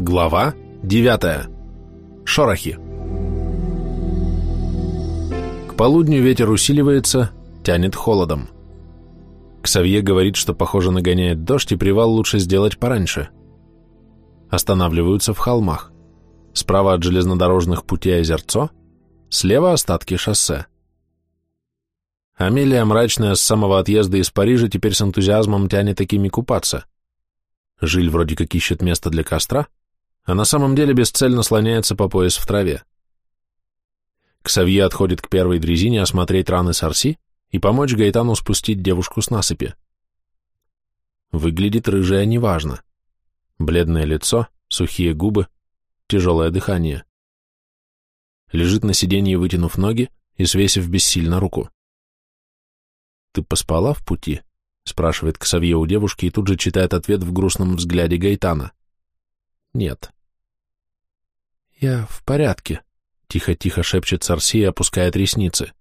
Глава 9. Шорохи. К полудню ветер усиливается, тянет холодом. Ксавье говорит, что, похоже, нагоняет дождь, и привал лучше сделать пораньше. Останавливаются в холмах. Справа от железнодорожных путей озерцо, слева остатки шоссе. Амелия, мрачная с самого отъезда из Парижа, теперь с энтузиазмом тянет такими купаться. Жиль вроде как ищет место для костра, а на самом деле бесцельно слоняется по пояс в траве. Ксавье отходит к первой дрезине осмотреть раны Сарси и помочь Гайтану спустить девушку с насыпи. Выглядит рыжая неважно. Бледное лицо, сухие губы, тяжелое дыхание. Лежит на сиденье, вытянув ноги и свесив бессильно руку. «Ты поспала в пути?» — спрашивает Ксавье у девушки и тут же читает ответ в грустном взгляде Гайтана. «Нет». «Я в порядке», — тихо-тихо шепчет Сарси и опускает ресницы.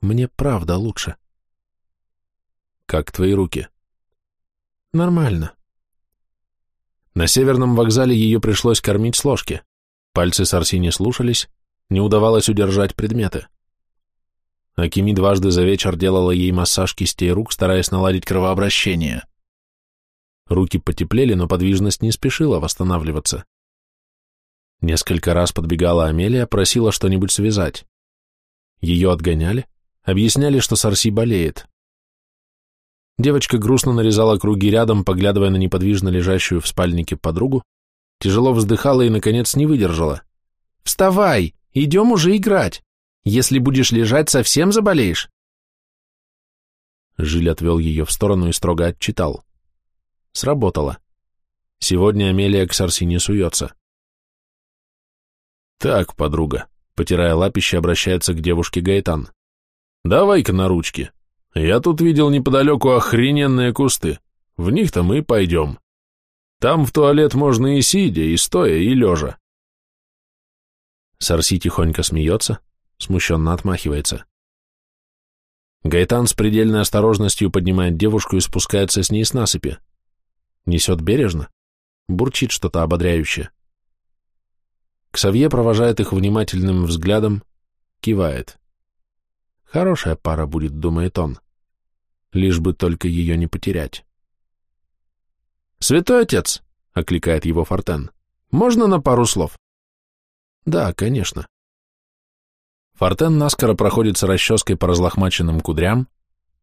«Мне правда лучше». «Как твои руки?» «Нормально». На северном вокзале ее пришлось кормить с ложки. Пальцы Сарси не слушались, не удавалось удержать предметы. Акими дважды за вечер делала ей массаж кистей рук, стараясь наладить кровообращение. Руки потеплели, но подвижность не спешила восстанавливаться. Несколько раз подбегала Амелия, просила что-нибудь связать. Ее отгоняли, объясняли, что Сарси болеет. Девочка грустно нарезала круги рядом, поглядывая на неподвижно лежащую в спальнике подругу, тяжело вздыхала и, наконец, не выдержала. «Вставай! Идем уже играть!» Если будешь лежать, совсем заболеешь. Жиль отвел ее в сторону и строго отчитал. Сработало. Сегодня Амелия к Сарси не суется. Так, подруга, потирая лапище, обращается к девушке Гайтан. Давай-ка на ручки. Я тут видел неподалеку охрененные кусты. В них-то мы пойдем. Там в туалет можно и сидя, и стоя, и лежа. Сарси тихонько смеется, смущенно отмахивается. Гайтан с предельной осторожностью поднимает девушку и спускается с ней с насыпи. Несет бережно, бурчит что-то ободряющее. Ксавье провожает их внимательным взглядом, кивает. Хорошая пара будет, думает он. Лишь бы только ее не потерять. «Святой отец!» — окликает его Фортен. «Можно на пару слов?» «Да, конечно». Фортен наскоро проходится расческой по разлохмаченным кудрям,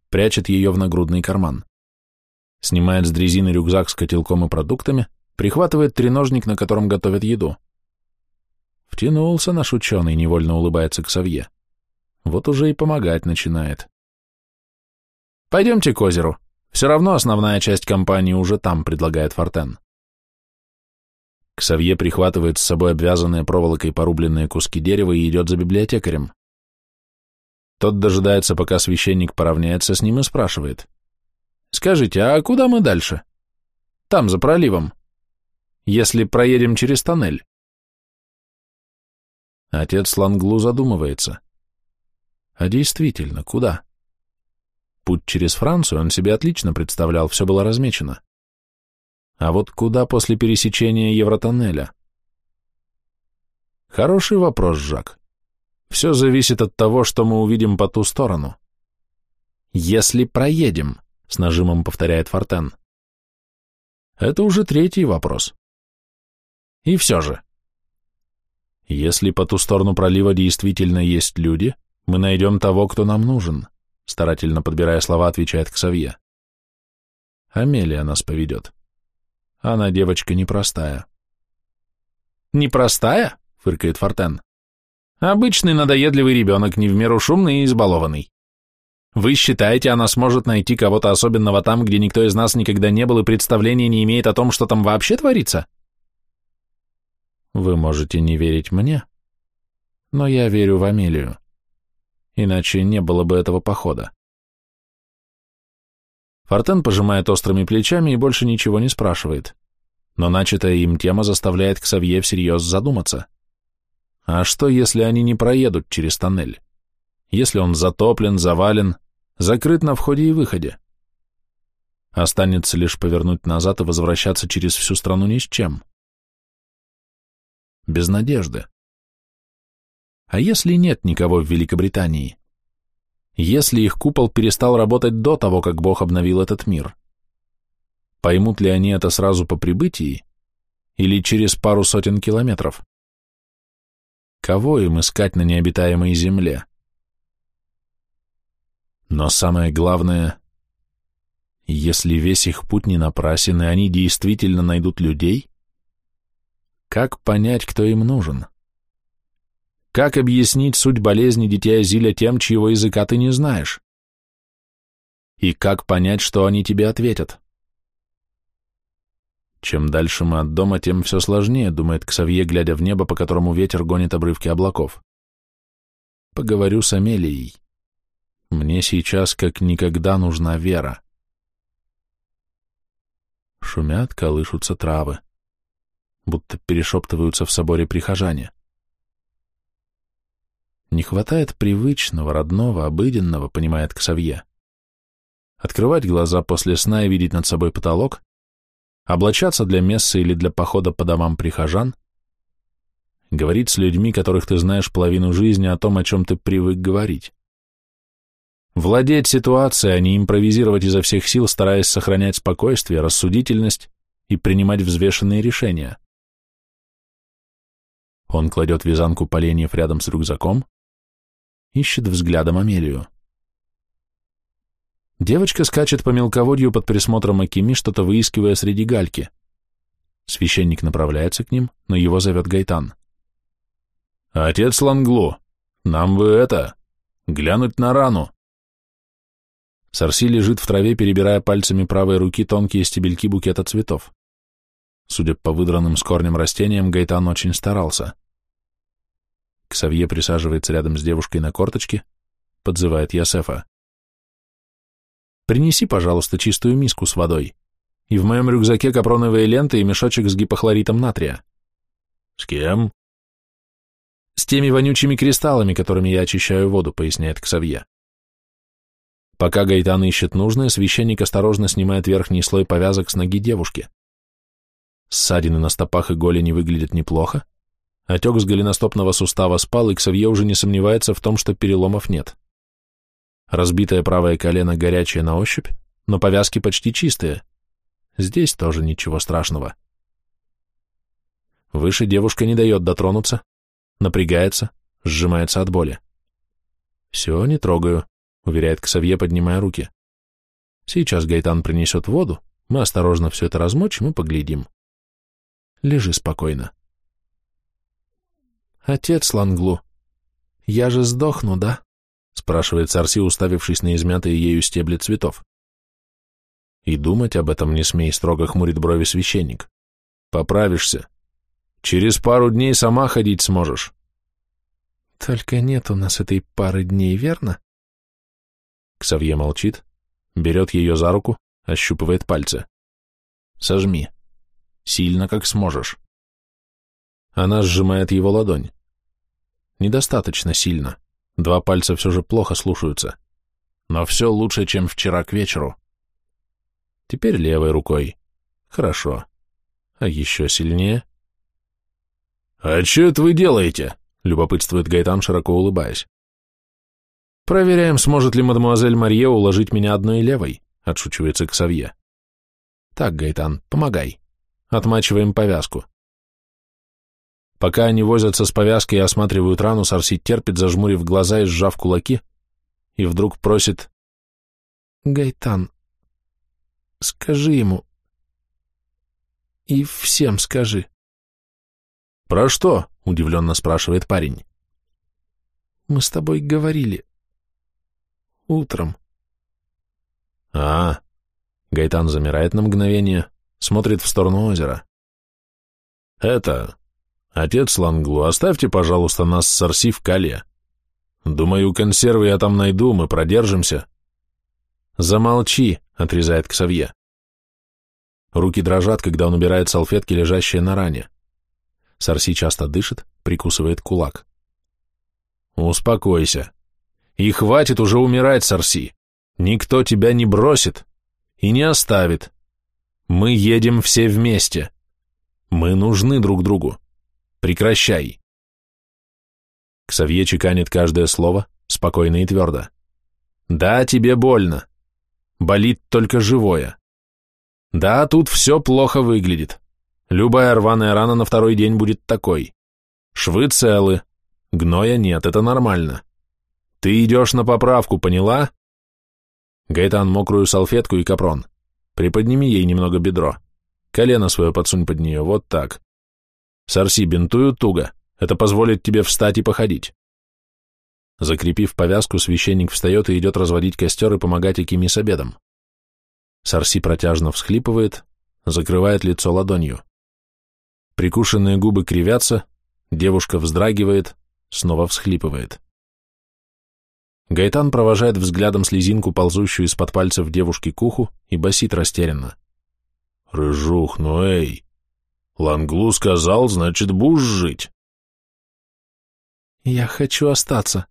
прячет ее в нагрудный карман. Снимает с дрезины рюкзак с котелком и продуктами, прихватывает треножник, на котором готовят еду. Втянулся наш ученый, невольно улыбается к Савье. Вот уже и помогать начинает. Пойдемте к озеру. Все равно основная часть компании уже там, предлагает Фортен. Ксавье прихватывает с собой обвязанные проволокой порубленные куски дерева и идет за библиотекарем. Тот дожидается, пока священник поравняется с ним и спрашивает. «Скажите, а куда мы дальше?» «Там, за проливом. Если проедем через тоннель». Отец Ланглу задумывается. А действительно, куда? Путь через Францию он себе отлично представлял, все было размечено. А вот куда после пересечения Евротоннеля? Хороший вопрос, Жак. Все зависит от того, что мы увидим по ту сторону. Если проедем, с нажимом повторяет Фортен. Это уже третий вопрос. И все же. Если по ту сторону пролива действительно есть люди, мы найдем того, кто нам нужен, старательно подбирая слова, отвечает Ксавье. Амелия нас поведет. Она девочка непростая. «Непростая?» — фыркает Фортен. «Обычный надоедливый ребенок, не в меру шумный и избалованный. Вы считаете, она сможет найти кого-то особенного там, где никто из нас никогда не был и представления не имеет о том, что там вообще творится?» Вы можете не верить мне, но я верю в Амелию. Иначе не было бы этого похода. Фортен пожимает острыми плечами и больше ничего не спрашивает. Но начатая им тема заставляет Ксавье всерьез задуматься. А что, если они не проедут через тоннель? Если он затоплен, завален, закрыт на входе и выходе? Останется лишь повернуть назад и возвращаться через всю страну ни с чем. Без надежды. А если нет никого в Великобритании? Если их купол перестал работать до того, как Бог обновил этот мир? Поймут ли они это сразу по прибытии или через пару сотен километров? Кого им искать на необитаемой земле? Но самое главное, если весь их путь не напрасен, и они действительно найдут людей, как понять, кто им нужен? Как объяснить суть болезни дитя Зиля тем, чьего языка ты не знаешь? И как понять, что они тебе ответят? Чем дальше мы от дома, тем все сложнее, думает Ксавье, глядя в небо, по которому ветер гонит обрывки облаков. Поговорю с Амелией. Мне сейчас как никогда нужна вера. Шумят, колышутся травы, будто перешептываются в соборе прихожане. Не хватает привычного, родного, обыденного, понимает Ксавье. Открывать глаза после сна и видеть над собой потолок, облачаться для мессы или для похода по домам прихожан, говорить с людьми, которых ты знаешь половину жизни, о том, о чем ты привык говорить. Владеть ситуацией, а не импровизировать изо всех сил, стараясь сохранять спокойствие, рассудительность и принимать взвешенные решения. Он кладет вязанку поленьев рядом с рюкзаком, ищет взглядом Амелию. Девочка скачет по мелководью под присмотром Акими, что-то выискивая среди гальки. Священник направляется к ним, но его зовет Гайтан. «Отец Ланглу, нам бы это, глянуть на рану». Сарси лежит в траве, перебирая пальцами правой руки тонкие стебельки букета цветов. Судя по выдранным с корнем растениям, Гайтан очень старался. Ксавье присаживается рядом с девушкой на корточке, подзывает Ясефа. «Принеси, пожалуйста, чистую миску с водой. И в моем рюкзаке капроновые ленты и мешочек с гипохлоритом натрия». «С кем?» «С теми вонючими кристаллами, которыми я очищаю воду», — поясняет Ксавье. Пока Гайтан ищет нужное, священник осторожно снимает верхний слой повязок с ноги девушки. Ссадины на стопах и голени выглядят неплохо, отек с голеностопного сустава спал, и Ксавье уже не сомневается в том, что переломов нет. Разбитое правое колено горячее на ощупь, но повязки почти чистые. Здесь тоже ничего страшного. Выше девушка не дает дотронуться, напрягается, сжимается от боли. Все, не трогаю уверяет Ксавье, поднимая руки. Сейчас Гайтан принесет воду, мы осторожно все это размочим и поглядим. Лежи спокойно. Отец Ланглу, я же сдохну, да? спрашивает Сарси, уставившись на измятые ею стебли цветов. И думать об этом не смей, строго хмурит брови священник. Поправишься. Через пару дней сама ходить сможешь. Только нет у нас этой пары дней, верно? Ксавье молчит, берет ее за руку, ощупывает пальцы. «Сожми. Сильно, как сможешь». Она сжимает его ладонь. Недостаточно сильно. Два пальца все же плохо слушаются. Но все лучше, чем вчера к вечеру. Теперь левой рукой. Хорошо. А еще сильнее. «А что это вы делаете?» — любопытствует Гайтан, широко улыбаясь. «Проверяем, сможет ли мадемуазель Марье уложить меня одной левой», — отшучивается Ксавье. «Так, Гайтан, помогай. Отмачиваем повязку». Пока они возятся с повязкой и осматривают рану, Сарси терпит, зажмурив глаза и сжав кулаки, и вдруг просит «Гайтан, скажи ему и всем скажи». «Про что?» — удивленно спрашивает парень. «Мы с тобой говорили Утром. А, Гайтан замирает на мгновение, смотрит в сторону озера. Это, отец Ланглу, оставьте, пожалуйста, нас с Арси в Кале. Думаю, консервы я там найду, мы продержимся. Замолчи, отрезает Ксавье. Руки дрожат, когда он убирает салфетки, лежащие на ране. Сарси часто дышит, прикусывает кулак. «Успокойся. И хватит уже умирать, Сарси. Никто тебя не бросит и не оставит. Мы едем все вместе. Мы нужны друг другу. Прекращай. Ксавье чеканит каждое слово, спокойно и твердо. Да, тебе больно. Болит только живое. Да, тут все плохо выглядит. Любая рваная рана на второй день будет такой. Швы целы. Гноя нет, это нормально. Ты идешь на поправку, поняла? Гайтан мокрую салфетку и капрон. Приподними ей немного бедро. Колено свое подсунь под нее, вот так. Сорси, бинтую туго. Это позволит тебе встать и походить. Закрепив повязку, священник встает и идет разводить костер и помогать Акими с обедом. Сарси протяжно всхлипывает, закрывает лицо ладонью. Прикушенные губы кривятся, девушка вздрагивает, снова всхлипывает. Гайтан провожает взглядом слезинку, ползущую из-под пальцев девушки к уху, и басит растерянно. «Рыжух, ну эй! Ланглу сказал, значит, будешь жить!» «Я хочу остаться.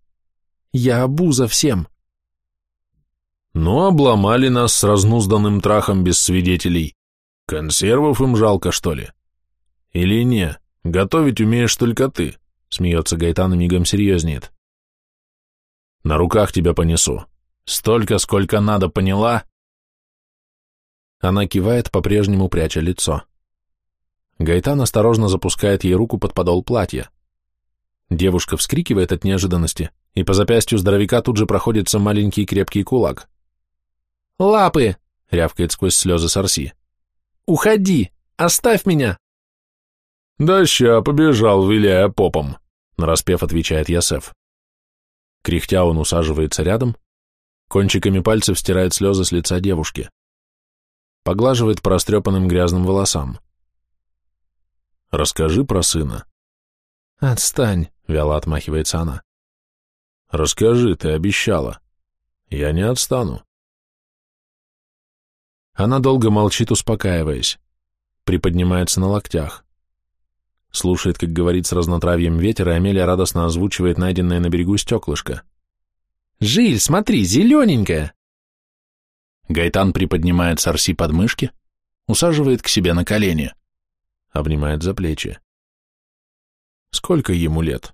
Я обуза всем!» «Ну, обломали нас с разнузданным трахом без свидетелей. Консервов им жалко, что ли? Или не? Готовить умеешь только ты!» Смеется Гайтан и мигом серьезнеет. На руках тебя понесу. Столько, сколько надо, поняла?» Она кивает, по-прежнему пряча лицо. Гайтан осторожно запускает ей руку под подол платья. Девушка вскрикивает от неожиданности, и по запястью здоровяка тут же проходится маленький крепкий кулак. «Лапы!» — рявкает сквозь слезы Сарси. «Уходи! Оставь меня!» «Да ща, побежал, виляя попом», — нараспев отвечает Ясеф. Кряхтя он усаживается рядом, кончиками пальцев стирает слезы с лица девушки. Поглаживает по растрепанным грязным волосам. «Расскажи про сына». «Отстань», — вяло отмахивается она. «Расскажи, ты обещала. Я не отстану». Она долго молчит, успокаиваясь, приподнимается на локтях. Слушает, как говорит с разнотравьем ветер, и Амелия радостно озвучивает найденное на берегу стеклышко. «Жиль, смотри, зелененькая!» Гайтан приподнимает Сарси под мышки, усаживает к себе на колени, обнимает за плечи. «Сколько ему лет?»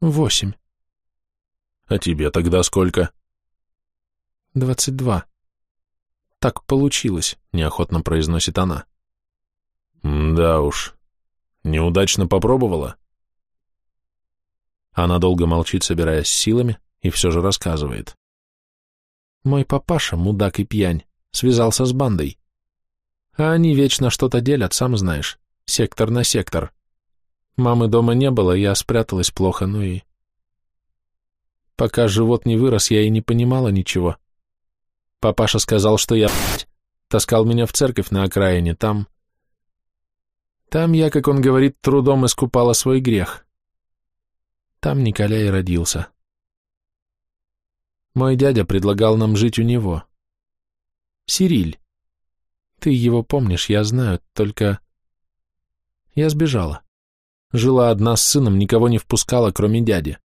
«Восемь». «А тебе тогда сколько?» «Двадцать два». «Так получилось», — неохотно произносит она. «Да уж, Неудачно попробовала? Она долго молчит, собираясь силами, и все же рассказывает. Мой папаша, мудак и пьянь, связался с бандой. А они вечно что-то делят, сам знаешь, сектор на сектор. Мамы дома не было, я спряталась плохо, ну и... Пока живот не вырос, я и не понимала ничего. Папаша сказал, что я, таскал меня в церковь на окраине, там... Там я, как он говорит, трудом искупала свой грех. Там Николя и родился. Мой дядя предлагал нам жить у него. Сириль. Ты его помнишь, я знаю, только... Я сбежала. Жила одна с сыном, никого не впускала, кроме дяди.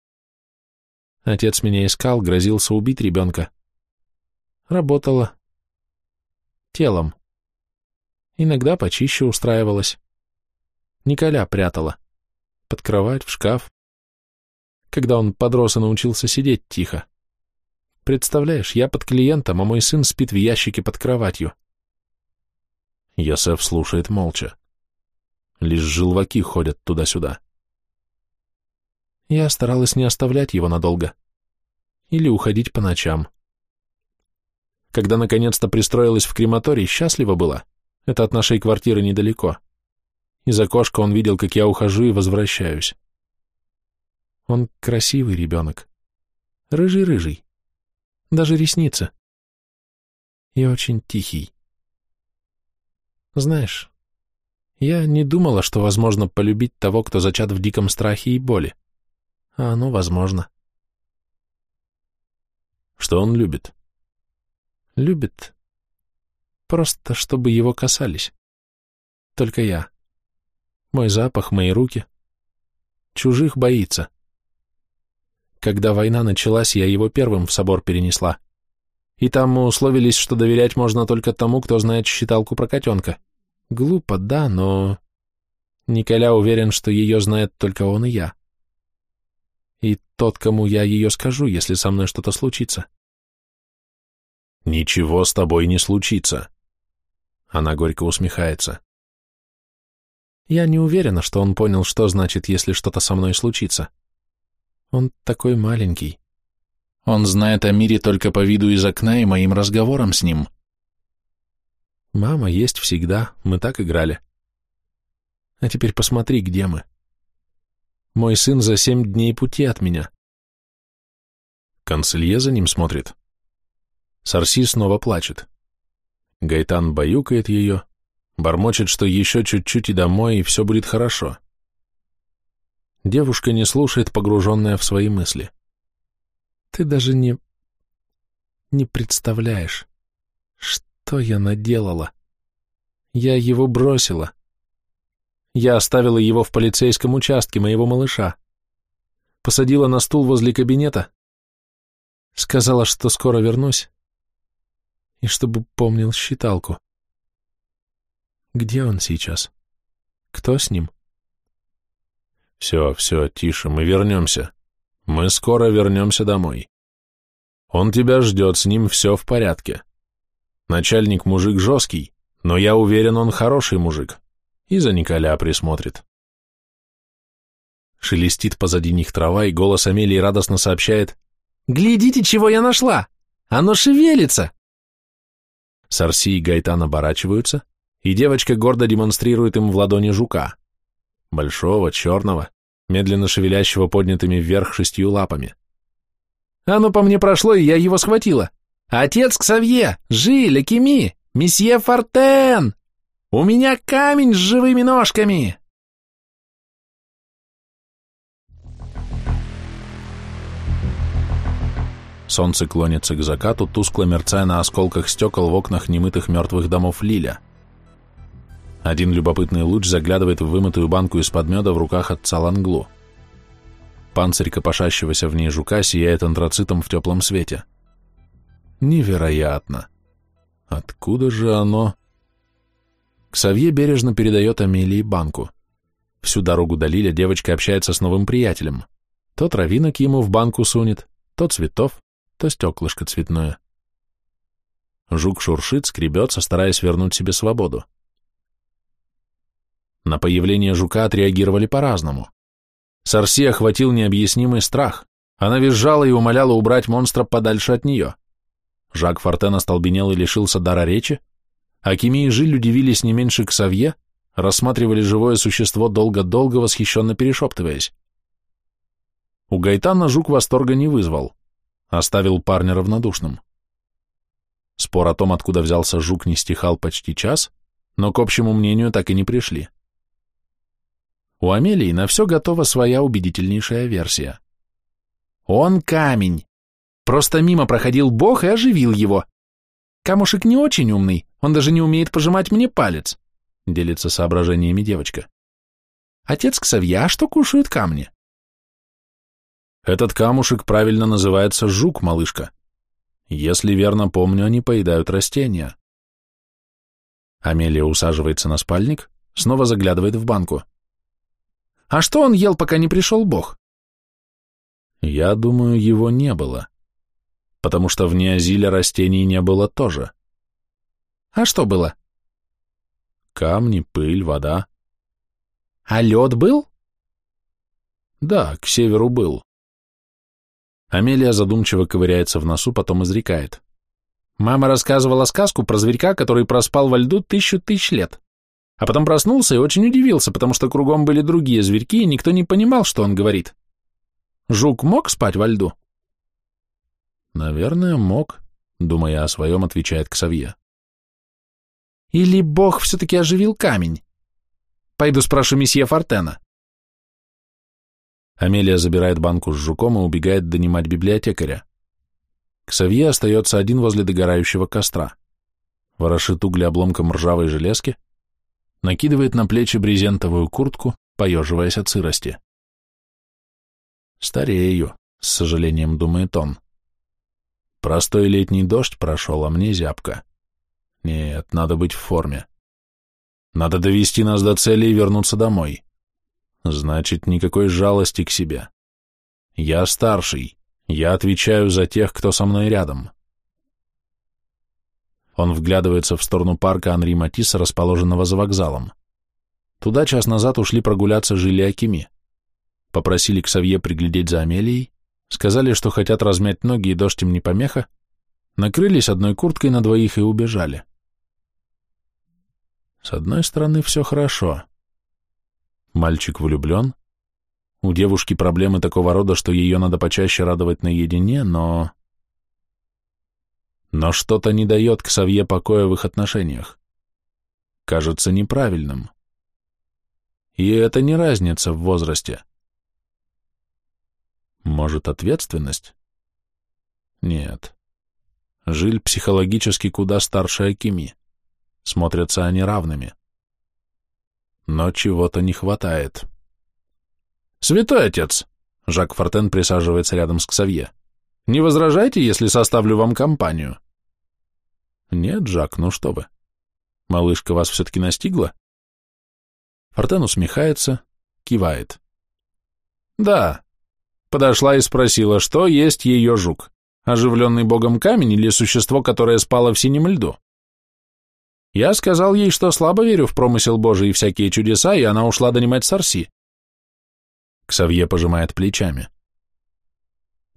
Отец меня искал, грозился убить ребенка. Работала. Телом. Иногда почище устраивалась. Николя прятала. Под кровать, в шкаф. Когда он подрос и научился сидеть тихо. Представляешь, я под клиентом, а мой сын спит в ящике под кроватью. Йосеф слушает молча. Лишь желваки ходят туда-сюда. Я старалась не оставлять его надолго. Или уходить по ночам. Когда наконец-то пристроилась в крематорий, счастлива была. Это от нашей квартиры недалеко. Из окошка он видел, как я ухожу и возвращаюсь. Он красивый ребенок. Рыжий-рыжий. Даже ресницы. И очень тихий. Знаешь, я не думала, что возможно полюбить того, кто зачат в диком страхе и боли. А оно возможно. Что он любит? Любит. Просто, чтобы его касались. Только я. Мой запах, мои руки. Чужих боится. Когда война началась, я его первым в собор перенесла. И там мы условились, что доверять можно только тому, кто знает считалку про котенка. Глупо, да, но... Николя уверен, что ее знает только он и я. И тот, кому я ее скажу, если со мной что-то случится. Ничего с тобой не случится. Она горько усмехается. Я не уверена, что он понял, что значит, если что-то со мной случится. Он такой маленький. Он знает о мире только по виду из окна и моим разговорам с ним. Мама есть всегда, мы так играли. А теперь посмотри, где мы. Мой сын за семь дней пути от меня. Канцелье за ним смотрит. Сарси снова плачет. Гайтан баюкает ее, бормочет, что еще чуть-чуть и домой, и все будет хорошо. Девушка не слушает, погруженная в свои мысли. Ты даже не... не представляешь, что я наделала. Я его бросила. Я оставила его в полицейском участке, моего малыша. Посадила на стул возле кабинета. Сказала, что скоро вернусь. И чтобы помнил считалку. Где он сейчас? Кто с ним? Все, все, тише, мы вернемся. Мы скоро вернемся домой. Он тебя ждет, с ним все в порядке. Начальник мужик жесткий, но я уверен, он хороший мужик. И за Николя присмотрит. Шелестит позади них трава, и голос Амелии радостно сообщает «Глядите, чего я нашла! Оно шевелится!» Сарси и Гайтан оборачиваются, и девочка гордо демонстрирует им в ладони жука. Большого, черного, медленно шевелящего поднятыми вверх шестью лапами. «Оно по мне прошло, и я его схватила. Отец Ксавье! Жиль, Кими! Месье Фортен! У меня камень с живыми ножками!» Солнце клонится к закату, тускло мерцая на осколках стекол в окнах немытых мертвых домов Лиля. Один любопытный луч заглядывает в вымытую банку из-под меда в руках отца Ланглу. Панцирь копошащегося в ней жука сияет антрацитом в теплом свете. Невероятно! Откуда же оно? Ксавье бережно передает Амелии банку. Всю дорогу до Лиля девочка общается с новым приятелем. То травинок ему в банку сунет, то цветов, то стеклышко цветное. Жук шуршит, скребется, стараясь вернуть себе свободу. На появление жука отреагировали по-разному. Сарси охватил необъяснимый страх. Она визжала и умоляла убрать монстра подальше от нее. Жак Фортен остолбенел и лишился дара речи, а Кими и Жиль удивились не меньше к Савье, рассматривали живое существо долго-долго, восхищенно перешептываясь. У Гайтана жук восторга не вызвал, оставил парня равнодушным. Спор о том, откуда взялся жук, не стихал почти час, но к общему мнению так и не пришли. У Амелии на все готова своя убедительнейшая версия. Он камень. Просто мимо проходил бог и оживил его. Камушек не очень умный, он даже не умеет пожимать мне палец, делится соображениями девочка. Отец Ксавья, что кушают камни? Этот камушек правильно называется жук, малышка. Если верно помню, они поедают растения. Амелия усаживается на спальник, снова заглядывает в банку. А что он ел, пока не пришел Бог? Я думаю, его не было. Потому что в Неозиле растений не было тоже. А что было? Камни, пыль, вода. А лед был? Да, к северу был. Амелия задумчиво ковыряется в носу, потом изрекает. Мама рассказывала сказку про зверька, который проспал во льду тысячу тысяч лет. А потом проснулся и очень удивился, потому что кругом были другие зверьки, и никто не понимал, что он говорит. Жук мог спать во льду? Наверное, мог, думая о своем, отвечает Ксавье. Или бог все-таки оживил камень? Пойду спрошу месье Фортена. Амелия забирает банку с жуком и убегает донимать библиотекаря. Ксавье остается один возле догорающего костра. Ворошит угли обломком ржавой железки, накидывает на плечи брезентовую куртку, поеживаясь от сырости. «Старею», — с сожалением думает он. «Простой летний дождь прошел, а мне зябко. Нет, надо быть в форме. Надо довести нас до цели и вернуться домой. Значит, никакой жалости к себе. Я старший, я отвечаю за тех, кто со мной рядом. Он вглядывается в сторону парка Анри Матисса, расположенного за вокзалом. Туда час назад ушли прогуляться жили Акими. Попросили Ксавье приглядеть за Амелией, сказали, что хотят размять ноги и дождь им не помеха, накрылись одной курткой на двоих и убежали. С одной стороны, все хорошо. Мальчик влюблен, у девушки проблемы такого рода, что ее надо почаще радовать наедине, но... Но что-то не дает к Савье покоя в их отношениях. Кажется неправильным. И это не разница в возрасте. Может, ответственность? Нет. Жиль психологически куда старше Акими. Смотрятся они равными. Но чего-то не хватает. «Святой отец!» — Жак Фортен присаживается рядом с Ксавье. Не возражайте, если составлю вам компанию?» «Нет, Жак, ну что вы. Малышка вас все-таки настигла?» Фортен усмехается, кивает. «Да». Подошла и спросила, что есть ее жук, оживленный богом камень или существо, которое спало в синем льду. Я сказал ей, что слабо верю в промысел Божий и всякие чудеса, и она ушла донимать Сарси. Ксавье пожимает плечами.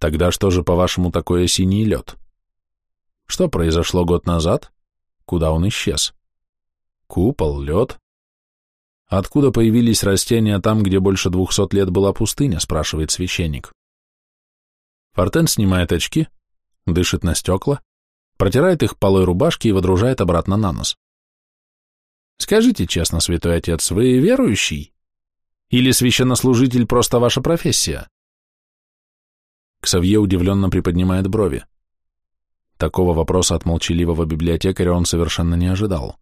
Тогда что же, по-вашему, такое синий лед? Что произошло год назад? Куда он исчез? Купол, лед? Откуда появились растения там, где больше двухсот лет была пустыня, спрашивает священник. Фортен снимает очки, дышит на стекла, протирает их полой рубашки и водружает обратно на нос. Скажите честно, святой отец, вы верующий? Или священнослужитель просто ваша профессия? Ксавье удивленно приподнимает брови. Такого вопроса от молчаливого библиотекаря он совершенно не ожидал.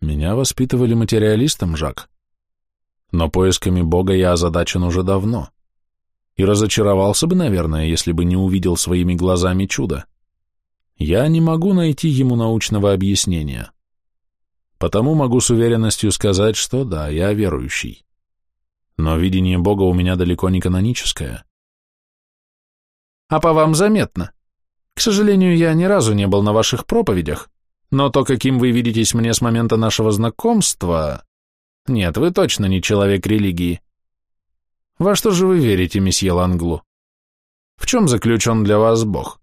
Меня воспитывали материалистом, Жак. Но поисками Бога я озадачен уже давно. И разочаровался бы, наверное, если бы не увидел своими глазами чудо. Я не могу найти ему научного объяснения. Потому могу с уверенностью сказать, что да, я верующий. Но видение Бога у меня далеко не каноническое а по вам заметно. К сожалению, я ни разу не был на ваших проповедях, но то, каким вы видитесь мне с момента нашего знакомства... Нет, вы точно не человек религии. Во что же вы верите, месье Ланглу? В чем заключен для вас Бог?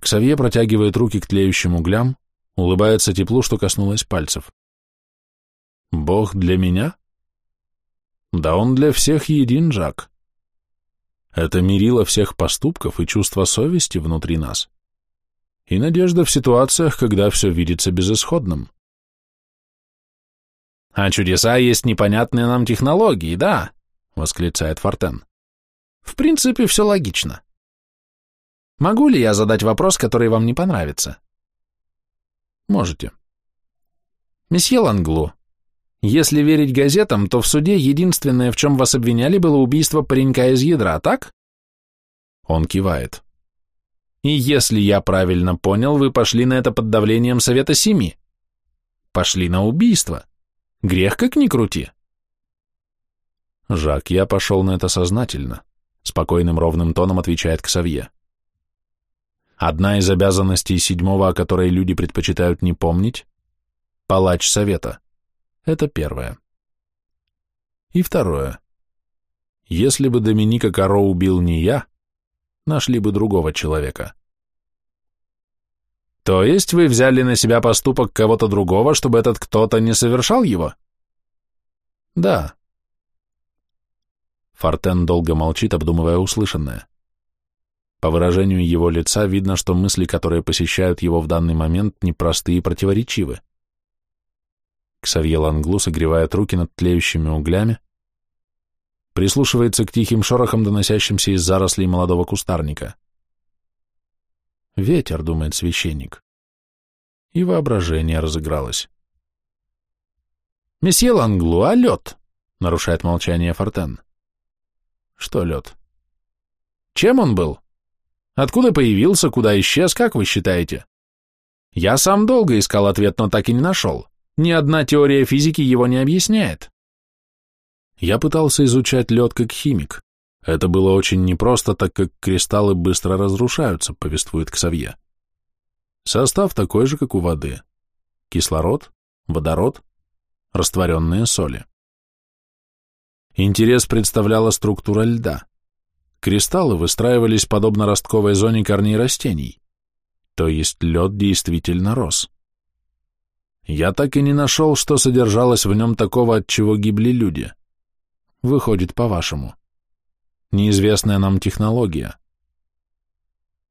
Ксавье протягивает руки к тлеющим углям, улыбается теплу, что коснулось пальцев. Бог для меня? Да он для всех един, Жак. Это мерило всех поступков и чувство совести внутри нас. И надежда в ситуациях, когда все видится безысходным. «А чудеса есть непонятные нам технологии, да?» — восклицает Фортен. «В принципе, все логично. Могу ли я задать вопрос, который вам не понравится?» «Можете». «Месье Ланглу, если верить газетам, то в суде единственное, в чем вас обвиняли, было убийство паренька из ядра, так? Он кивает. И если я правильно понял, вы пошли на это под давлением Совета Семи. Пошли на убийство. Грех как ни крути. Жак, я пошел на это сознательно, спокойным ровным тоном отвечает Ксавье. Одна из обязанностей седьмого, о которой люди предпочитают не помнить – палач Совета. Это первое. И второе. Если бы Доминика Каро убил не я, нашли бы другого человека. То есть вы взяли на себя поступок кого-то другого, чтобы этот кто-то не совершал его? Да. Фортен долго молчит, обдумывая услышанное. По выражению его лица видно, что мысли, которые посещают его в данный момент, непростые и противоречивы. Ксавье Ланглу согревает руки над тлеющими углями, прислушивается к тихим шорохам, доносящимся из зарослей молодого кустарника. «Ветер», — думает священник. И воображение разыгралось. «Месье Ланглу, а лед?» — нарушает молчание Фортен. «Что лед?» «Чем он был? Откуда появился, куда исчез, как вы считаете?» Я сам долго искал ответ, но так и не нашел. Ни одна теория физики его не объясняет. Я пытался изучать лед как химик. Это было очень непросто, так как кристаллы быстро разрушаются, повествует Ксавье. Состав такой же, как у воды. Кислород, водород, растворенные соли. Интерес представляла структура льда. Кристаллы выстраивались подобно ростковой зоне корней растений, то есть лед действительно рос. Я так и не нашел, что содержалось в нем такого, от чего гибли люди. Выходит, по-вашему. Неизвестная нам технология.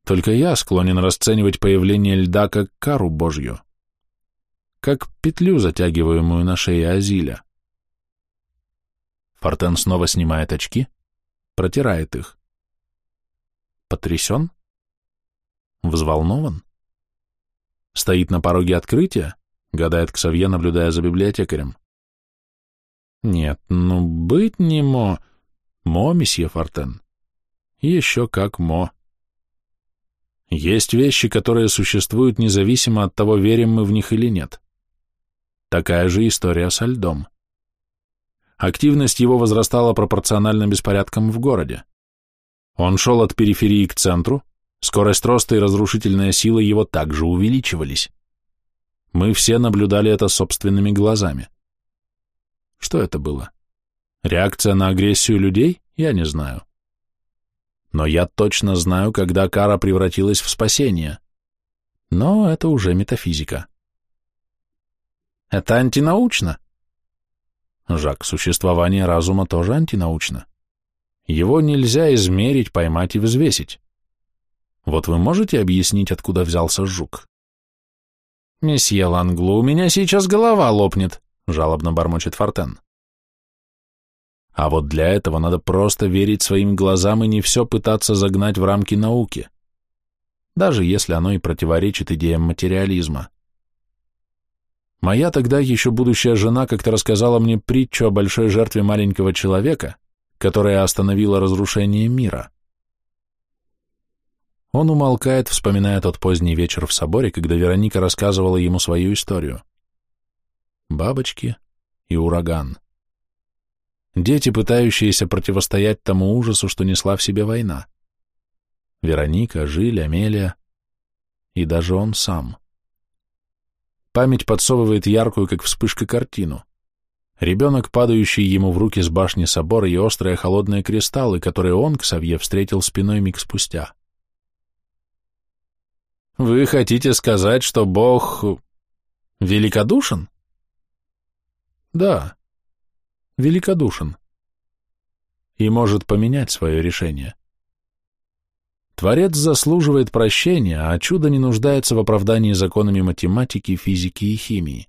Только я склонен расценивать появление льда как кару Божью, как петлю, затягиваемую на шее Азиля. Фортен снова снимает очки, протирает их. Потрясен? Взволнован? Стоит на пороге открытия, гадает Ксавье, наблюдая за библиотекарем. Нет, ну быть не мо. Мо, месье Фортен. Еще как мо. Есть вещи, которые существуют независимо от того, верим мы в них или нет. Такая же история со льдом. Активность его возрастала пропорционально беспорядкам в городе. Он шел от периферии к центру, скорость роста и разрушительная сила его также увеличивались. Мы все наблюдали это собственными глазами. Что это было? Реакция на агрессию людей? Я не знаю но я точно знаю, когда кара превратилась в спасение. Но это уже метафизика. Это антинаучно. Жак, существование разума тоже антинаучно. Его нельзя измерить, поймать и взвесить. Вот вы можете объяснить, откуда взялся жук? «Месье Ланглу, у меня сейчас голова лопнет», — жалобно бормочет Фортен. А вот для этого надо просто верить своим глазам и не все пытаться загнать в рамки науки, даже если оно и противоречит идеям материализма. Моя тогда еще будущая жена как-то рассказала мне притчу о большой жертве маленького человека, которая остановила разрушение мира. Он умолкает, вспоминая тот поздний вечер в соборе, когда Вероника рассказывала ему свою историю. Бабочки и ураган. Дети, пытающиеся противостоять тому ужасу, что несла в себе война. Вероника, Жиль, Амелия и даже он сам. Память подсовывает яркую, как вспышка, картину. Ребенок, падающий ему в руки с башни собора и острые холодные кристаллы, которые он, Ксавье, встретил спиной миг спустя. «Вы хотите сказать, что Бог великодушен?» «Да», великодушен и может поменять свое решение. Творец заслуживает прощения, а чудо не нуждается в оправдании законами математики, физики и химии.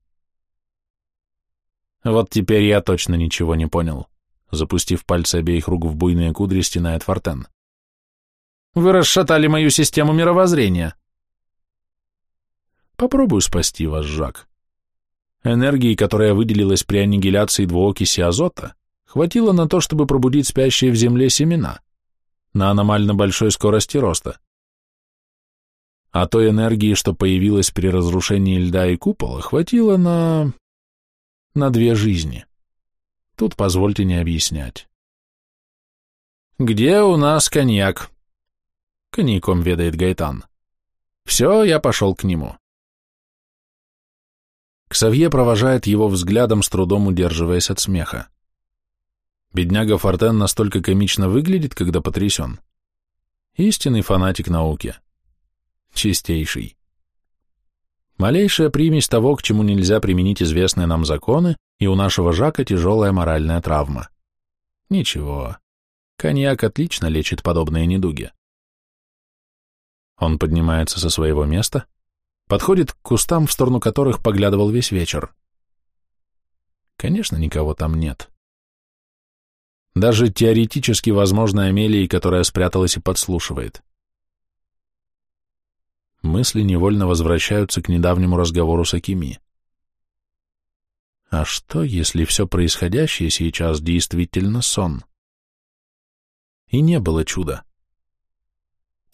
Вот теперь я точно ничего не понял. Запустив пальцы обеих рук в буйные кудри, стенает Фортен. Вы расшатали мою систему мировоззрения. Попробую спасти вас, Жак. Энергии, которая выделилась при аннигиляции двуокиси азота, хватило на то, чтобы пробудить спящие в земле семена на аномально большой скорости роста. А той энергии, что появилась при разрушении льда и купола, хватило на... на две жизни. Тут позвольте не объяснять. «Где у нас коньяк?» Коньяком ведает Гайтан. «Все, я пошел к нему». Ксавье провожает его взглядом, с трудом удерживаясь от смеха. Бедняга Фортен настолько комично выглядит, когда потрясен. Истинный фанатик науки. Чистейший. Малейшая примесь того, к чему нельзя применить известные нам законы, и у нашего Жака тяжелая моральная травма. Ничего. Коньяк отлично лечит подобные недуги. Он поднимается со своего места, подходит к кустам, в сторону которых поглядывал весь вечер. Конечно, никого там нет. Даже теоретически возможно Амелии, которая спряталась и подслушивает. Мысли невольно возвращаются к недавнему разговору с Акими. А что, если все происходящее сейчас действительно сон? И не было чуда.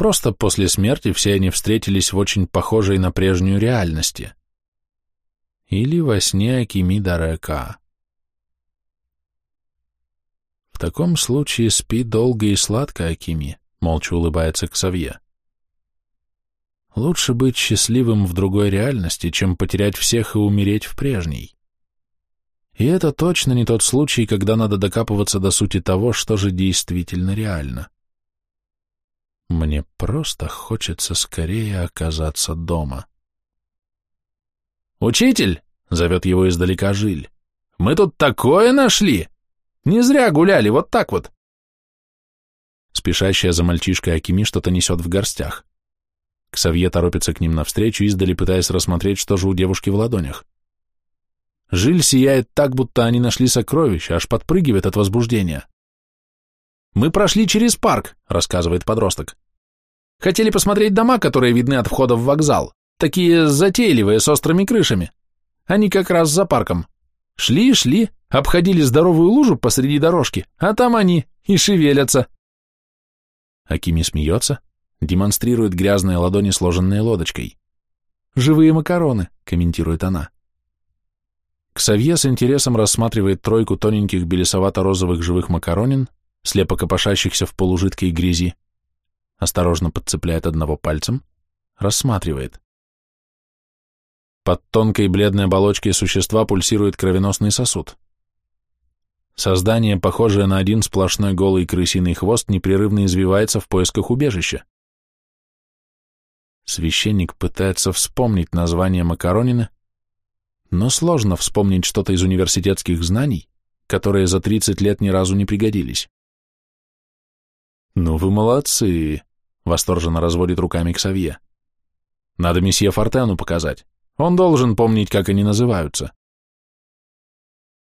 Просто после смерти все они встретились в очень похожей на прежнюю реальности. Или во сне Акими Дарека. В таком случае спи долго и сладко, Акими, молча улыбается Ксавье. Лучше быть счастливым в другой реальности, чем потерять всех и умереть в прежней. И это точно не тот случай, когда надо докапываться до сути того, что же действительно реально. Мне просто хочется скорее оказаться дома. «Учитель!» — зовет его издалека Жиль. «Мы тут такое нашли! Не зря гуляли, вот так вот!» Спешащая за мальчишкой Акими что-то несет в горстях. Ксавье торопится к ним навстречу, издали пытаясь рассмотреть, что же у девушки в ладонях. Жиль сияет так, будто они нашли сокровища, аж подпрыгивает от возбуждения. «Мы прошли через парк», — рассказывает подросток. «Хотели посмотреть дома, которые видны от входа в вокзал, такие затейливые, с острыми крышами. Они как раз за парком. Шли, шли, обходили здоровую лужу посреди дорожки, а там они и шевелятся». Акими смеется, демонстрирует грязные ладони, сложенные лодочкой. «Живые макароны», — комментирует она. Ксавье с интересом рассматривает тройку тоненьких белесовато-розовых живых макаронин, слепо копошащихся в полужидкой грязи, осторожно подцепляет одного пальцем, рассматривает. Под тонкой бледной оболочкой существа пульсирует кровеносный сосуд. Создание, похожее на один сплошной голый крысиный хвост, непрерывно извивается в поисках убежища. Священник пытается вспомнить название макаронины, но сложно вспомнить что-то из университетских знаний, которые за 30 лет ни разу не пригодились. «Ну вы молодцы!» — восторженно разводит руками Ксавье. «Надо месье Фортену показать. Он должен помнить, как они называются».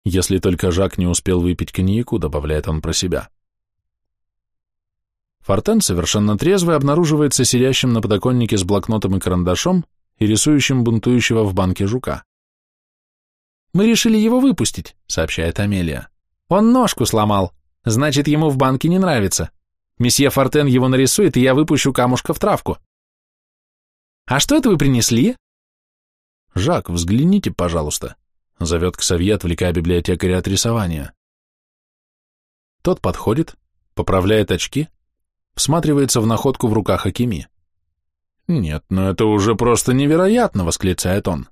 Если только Жак не успел выпить коньяку, добавляет он про себя. Фортен, совершенно трезвый, обнаруживается сидящим на подоконнике с блокнотом и карандашом и рисующим бунтующего в банке жука. «Мы решили его выпустить», — сообщает Амелия. «Он ножку сломал. Значит, ему в банке не нравится. Месье Фортен его нарисует, и я выпущу камушка в травку». «А что это вы принесли?» «Жак, взгляните, пожалуйста», — зовет Ксавье, отвлекая библиотекаря от рисования. Тот подходит, поправляет очки, всматривается в находку в руках Акими. «Нет, ну это уже просто невероятно!» — восклицает он.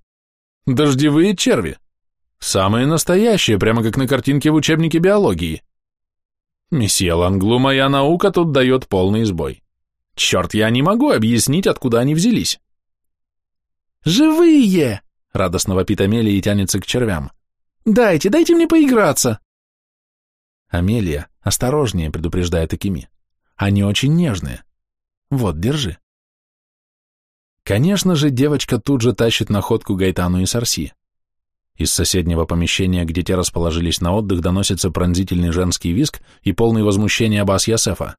«Дождевые черви! Самые настоящие, прямо как на картинке в учебнике биологии. Месье Ланглу, моя наука тут дает полный сбой. Черт, я не могу объяснить, откуда они взялись. «Живые!» — радостно вопит Амелия и тянется к червям. «Дайте, дайте мне поиграться!» Амелия, осторожнее, предупреждает Акими. Они очень нежные. Вот, держи. Конечно же, девочка тут же тащит находку Гайтану и Сарси. Из соседнего помещения, где те расположились на отдых, доносится пронзительный женский виск и полный возмущения бас Ясефа.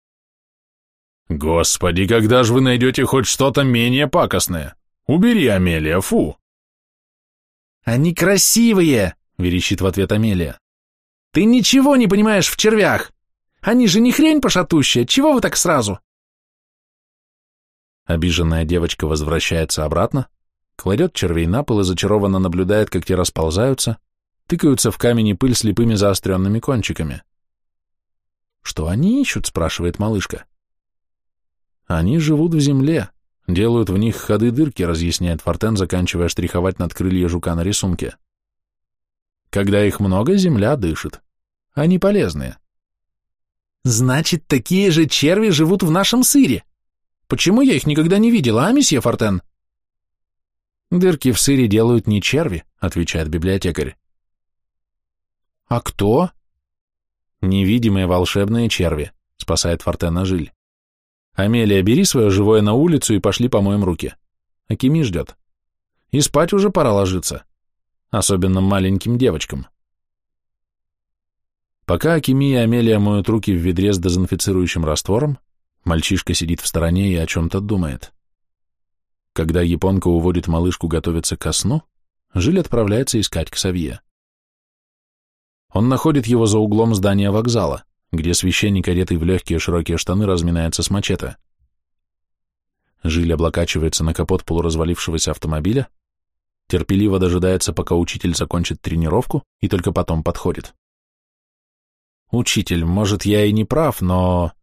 «Господи, когда же вы найдете хоть что-то менее пакостное? Убери, Амелия, фу!» «Они красивые!» — верещит в ответ Амелия. «Ты ничего не понимаешь в червях! Они же не хрень пошатущая, чего вы так сразу?» Обиженная девочка возвращается обратно, кладет червей на пол и зачарованно наблюдает, как те расползаются, тыкаются в камень и пыль слепыми заостренными кончиками. «Что они ищут?» — спрашивает малышка. «Они живут в земле, делают в них ходы-дырки», — разъясняет Фортен, заканчивая штриховать над крылья жука на рисунке. «Когда их много, земля дышит. Они полезные». «Значит, такие же черви живут в нашем сыре. Почему я их никогда не видела, а, месье Фортен?» «Дырки в сыре делают не черви», — отвечает библиотекарь. «А кто?» «Невидимые волшебные черви», — спасает Фортена Жиль. «Амелия, бери свое живое на улицу и пошли помоем руки. Акими ждет. И спать уже пора ложиться. Особенно маленьким девочкам». Пока Акими и Амелия моют руки в ведре с дезинфицирующим раствором, мальчишка сидит в стороне и о чем-то думает. Когда японка уводит малышку готовиться ко сну, Жиль отправляется искать Ксавье. Он находит его за углом здания вокзала, где священник, одетый в легкие широкие штаны, разминается с мачете. Жиль облокачивается на капот полуразвалившегося автомобиля, терпеливо дожидается, пока учитель закончит тренировку, и только потом подходит. «Учитель, может, я и не прав, но...»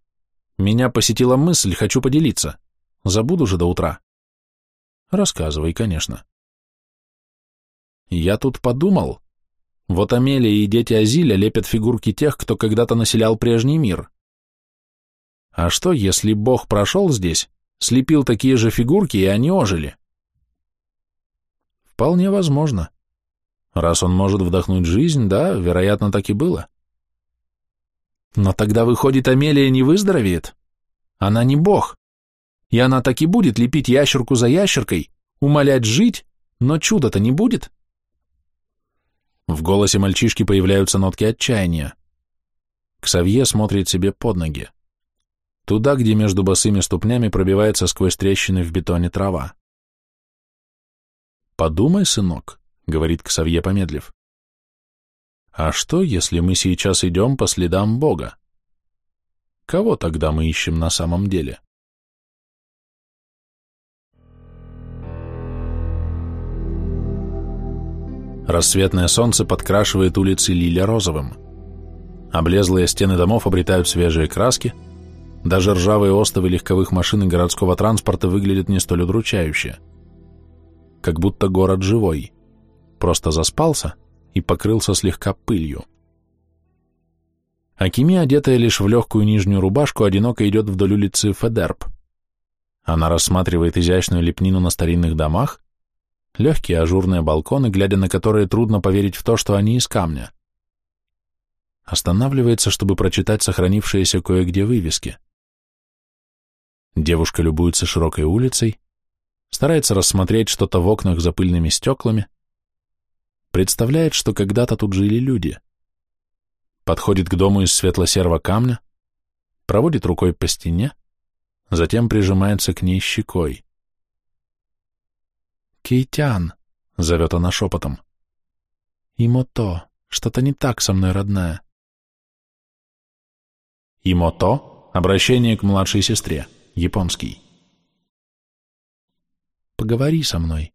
Меня посетила мысль, хочу поделиться. Забуду же до утра. Рассказывай, конечно. Я тут подумал. Вот Амелия и дети Азиля лепят фигурки тех, кто когда-то населял прежний мир. А что, если Бог прошел здесь, слепил такие же фигурки, и они ожили? Вполне возможно. Раз он может вдохнуть жизнь, да, вероятно, так и было. Но тогда, выходит, Амелия не выздоровеет? Она не бог. И она так и будет лепить ящерку за ящеркой, умолять жить, но чуда-то не будет. В голосе мальчишки появляются нотки отчаяния. Ксавье смотрит себе под ноги. Туда, где между босыми ступнями пробивается сквозь трещины в бетоне трава. «Подумай, сынок», — говорит Ксавье, помедлив. А что, если мы сейчас идем по следам Бога? Кого тогда мы ищем на самом деле? Рассветное солнце подкрашивает улицы Лиля розовым. Облезлые стены домов обретают свежие краски, даже ржавые остовы легковых машин и городского транспорта выглядят не столь удручающе. Как будто город живой. Просто заспался — и покрылся слегка пылью. Акими, одетая лишь в легкую нижнюю рубашку, одиноко идет вдоль улицы Федерб. Она рассматривает изящную лепнину на старинных домах, легкие ажурные балконы, глядя на которые трудно поверить в то, что они из камня. Останавливается, чтобы прочитать сохранившиеся кое-где вывески. Девушка любуется широкой улицей, старается рассмотреть что-то в окнах за пыльными стеклами, представляет, что когда-то тут жили люди. Подходит к дому из светло-серого камня, проводит рукой по стене, затем прижимается к ней щекой. «Кейтян», — зовет она шепотом. «Имото, что-то не так со мной, родная». Имото — обращение к младшей сестре, японский. «Поговори со мной.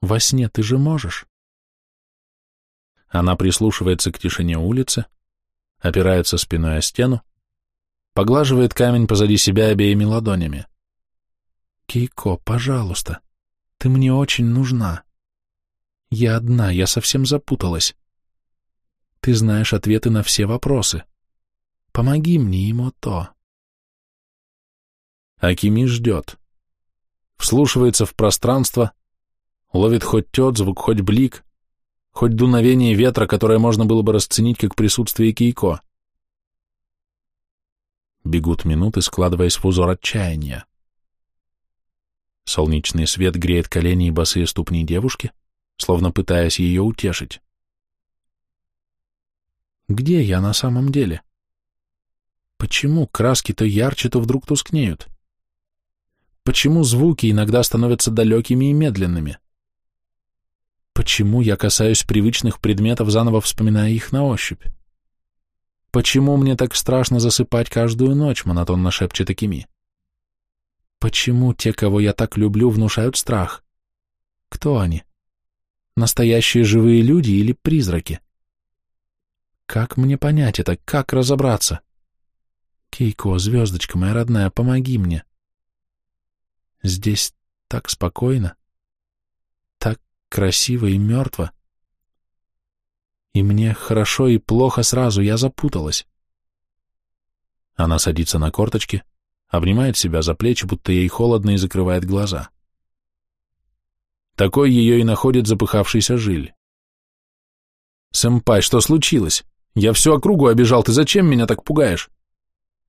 Во сне ты же можешь?» Она прислушивается к тишине улицы, опирается спиной о стену, поглаживает камень позади себя обеими ладонями. «Кейко, пожалуйста, ты мне очень нужна. Я одна, я совсем запуталась. Ты знаешь ответы на все вопросы. Помоги мне, ему то». Акими ждет. Вслушивается в пространство, ловит хоть тет звук, хоть блик, хоть дуновение ветра, которое можно было бы расценить как присутствие Кейко. Бегут минуты, складываясь в узор отчаяния. Солнечный свет греет колени и босые ступни девушки, словно пытаясь ее утешить. Где я на самом деле? Почему краски то ярче, то вдруг тускнеют? Почему звуки иногда становятся далекими и медленными? Почему я касаюсь привычных предметов, заново вспоминая их на ощупь? Почему мне так страшно засыпать каждую ночь, монотонно шепчет Акими? Почему те, кого я так люблю, внушают страх? Кто они? Настоящие живые люди или призраки? Как мне понять это? Как разобраться? Кейко, звездочка моя родная, помоги мне. Здесь так спокойно красиво и мертво. И мне хорошо и плохо сразу, я запуталась. Она садится на корточки, обнимает себя за плечи, будто ей холодно и закрывает глаза. Такой ее и находит запыхавшийся жиль. «Сэмпай, что случилось? Я всю округу обижал, ты зачем меня так пугаешь?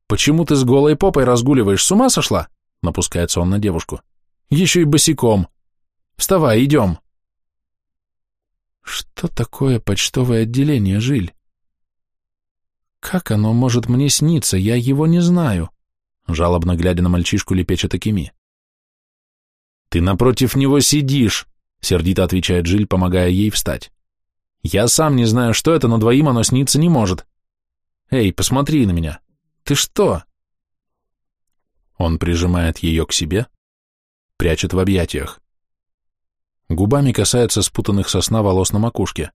Почему ты с голой попой разгуливаешь, с ума сошла?» Напускается он на девушку. «Еще и босиком. Вставай, идем». Что такое почтовое отделение, Жиль? Как оно может мне сниться? Я его не знаю. Жалобно глядя на мальчишку, лепечет Акими. Ты напротив него сидишь, сердито отвечает Жиль, помогая ей встать. Я сам не знаю, что это, но двоим оно сниться не может. Эй, посмотри на меня. Ты что? Он прижимает ее к себе, прячет в объятиях. Губами касается спутанных сосна волос на макушке.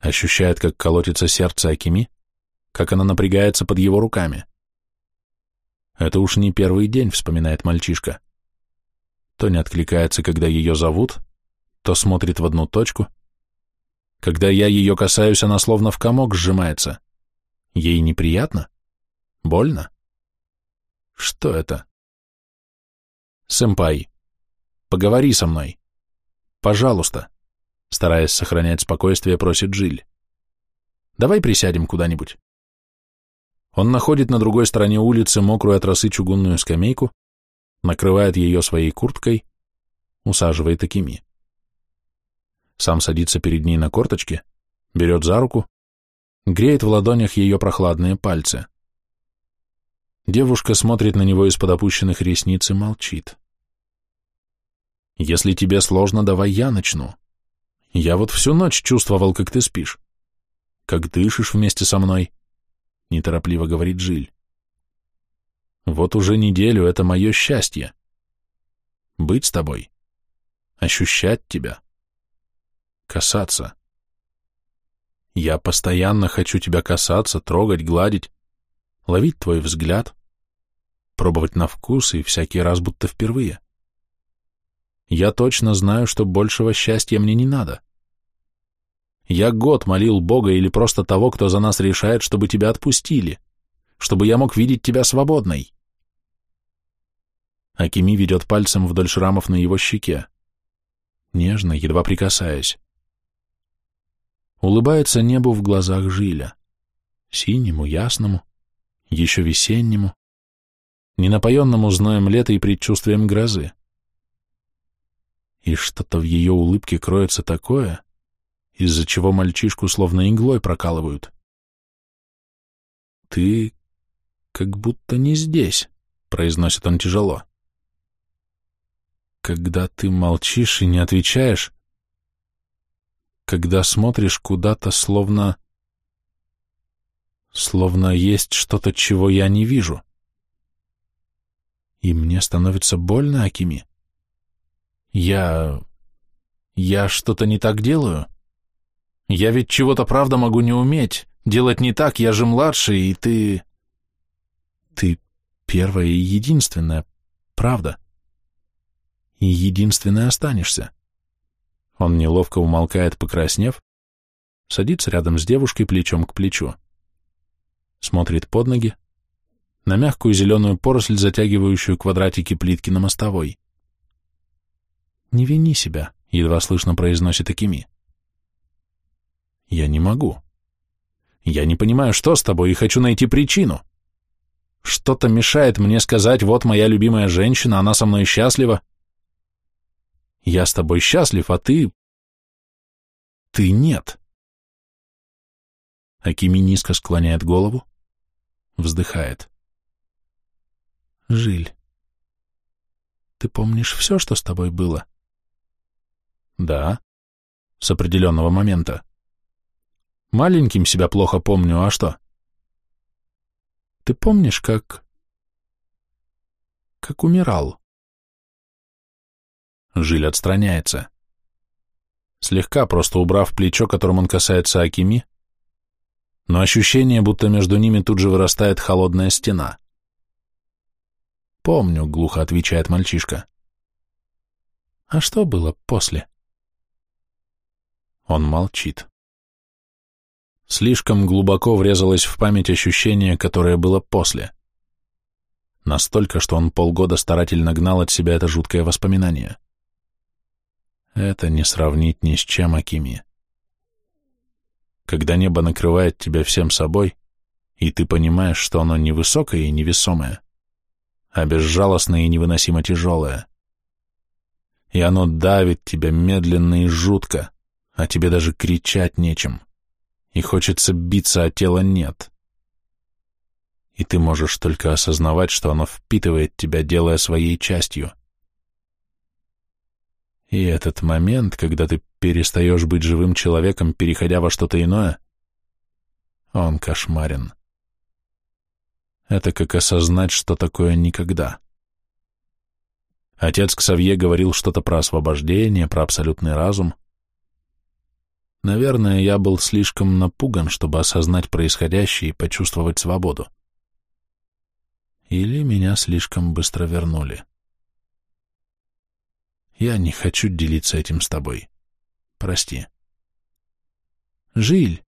Ощущает, как колотится сердце Акими, как она напрягается под его руками. Это уж не первый день, вспоминает мальчишка. То не откликается, когда ее зовут, то смотрит в одну точку. Когда я ее касаюсь, она словно в комок сжимается. Ей неприятно? Больно? Что это? Сэмпай, поговори со мной. Пожалуйста. Стараясь сохранять спокойствие, просит Джиль. Давай присядем куда-нибудь. Он находит на другой стороне улицы мокрую от росы чугунную скамейку, накрывает ее своей курткой, усаживает Акими. Сам садится перед ней на корточке, берет за руку, греет в ладонях ее прохладные пальцы. Девушка смотрит на него из-под опущенных ресниц и молчит. «Если тебе сложно, давай я начну. Я вот всю ночь чувствовал, как ты спишь, как дышишь вместе со мной», — неторопливо говорит Жиль. «Вот уже неделю это мое счастье. Быть с тобой, ощущать тебя, касаться. Я постоянно хочу тебя касаться, трогать, гладить, ловить твой взгляд, пробовать на вкус и всякий раз будто впервые. Я точно знаю, что большего счастья мне не надо. Я год молил Бога или просто того, кто за нас решает, чтобы тебя отпустили, чтобы я мог видеть тебя свободной. Акими ведет пальцем вдоль шрамов на его щеке, нежно, едва прикасаясь. Улыбается небу в глазах Жиля, синему, ясному, еще весеннему, ненапоенному зноем лета и предчувствием грозы. И что-то в ее улыбке кроется такое, из-за чего мальчишку словно иглой прокалывают. «Ты как будто не здесь», — произносит он тяжело. «Когда ты молчишь и не отвечаешь, когда смотришь куда-то, словно... словно есть что-то, чего я не вижу. И мне становится больно, Акими. Я... я что-то не так делаю? Я ведь чего-то правда могу не уметь, делать не так, я же младший, и ты... Ты первая и единственная, правда. И единственная останешься. Он неловко умолкает, покраснев, садится рядом с девушкой плечом к плечу. Смотрит под ноги, на мягкую зеленую поросль, затягивающую квадратики плитки на мостовой. «Не вини себя», — едва слышно произносит Акими. «Я не могу. Я не понимаю, что с тобой, и хочу найти причину. Что-то мешает мне сказать, вот моя любимая женщина, она со мной счастлива. Я с тобой счастлив, а ты... Ты нет». Акими низко склоняет голову, вздыхает. Жиль, ты помнишь все, что с тобой было? Да, с определенного момента. Маленьким себя плохо помню, а что? Ты помнишь, как... как умирал? Жиль отстраняется. Слегка, просто убрав плечо, которым он касается Акими, но ощущение, будто между ними тут же вырастает холодная стена. «Помню», — глухо отвечает мальчишка. «А что было после?» Он молчит. Слишком глубоко врезалось в память ощущение, которое было после. Настолько, что он полгода старательно гнал от себя это жуткое воспоминание. Это не сравнить ни с чем, Акими. Когда небо накрывает тебя всем собой, и ты понимаешь, что оно невысокое и невесомое, а безжалостное и невыносимо тяжелое. И оно давит тебя медленно и жутко, а тебе даже кричать нечем, и хочется биться, а тела нет. И ты можешь только осознавать, что оно впитывает тебя, делая своей частью. И этот момент, когда ты перестаешь быть живым человеком, переходя во что-то иное, он кошмарен. Это как осознать, что такое никогда. Отец Ксавье говорил что-то про освобождение, про абсолютный разум. Наверное, я был слишком напуган, чтобы осознать происходящее и почувствовать свободу. Или меня слишком быстро вернули. Я не хочу делиться этим с тобой. Прости. Жиль.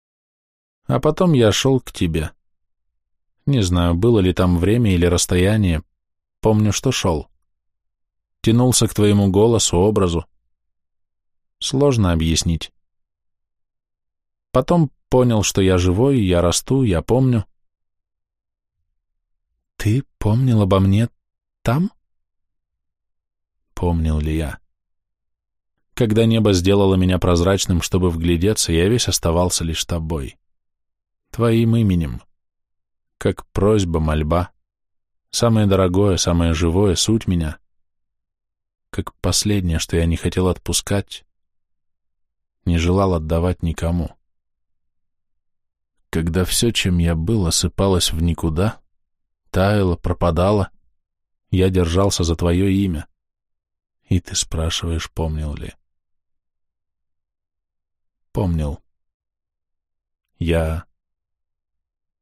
А потом я шел к тебе. Не знаю, было ли там время или расстояние. Помню, что шел. Тянулся к твоему голосу, образу. Сложно объяснить. Потом понял, что я живой, я расту, я помню. Ты помнил обо мне там? Помнил ли я? Когда небо сделало меня прозрачным, чтобы вглядеться, я весь оставался лишь тобой. Твоим именем. Как просьба, мольба. Самое дорогое, самое живое, суть меня. Как последнее, что я не хотел отпускать, не желал отдавать никому. Когда все, чем я был, осыпалось в никуда, таяло, пропадало, я держался за твое имя. И ты спрашиваешь, помнил ли. Помнил. Я...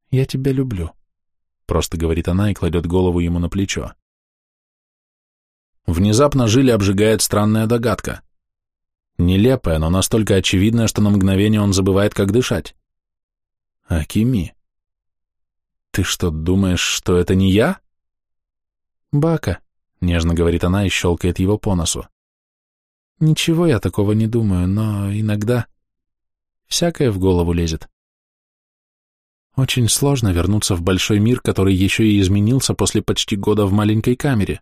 Я тебя люблю, просто говорит она и кладет голову ему на плечо. Внезапно Жили обжигает странная догадка. Нелепая, но настолько очевидная, что на мгновение он забывает, как дышать. Акими, ты что, думаешь, что это не я? Бака, нежно говорит она и щелкает его по носу. Ничего я такого не думаю, но иногда всякое в голову лезет. Очень сложно вернуться в большой мир, который еще и изменился после почти года в маленькой камере.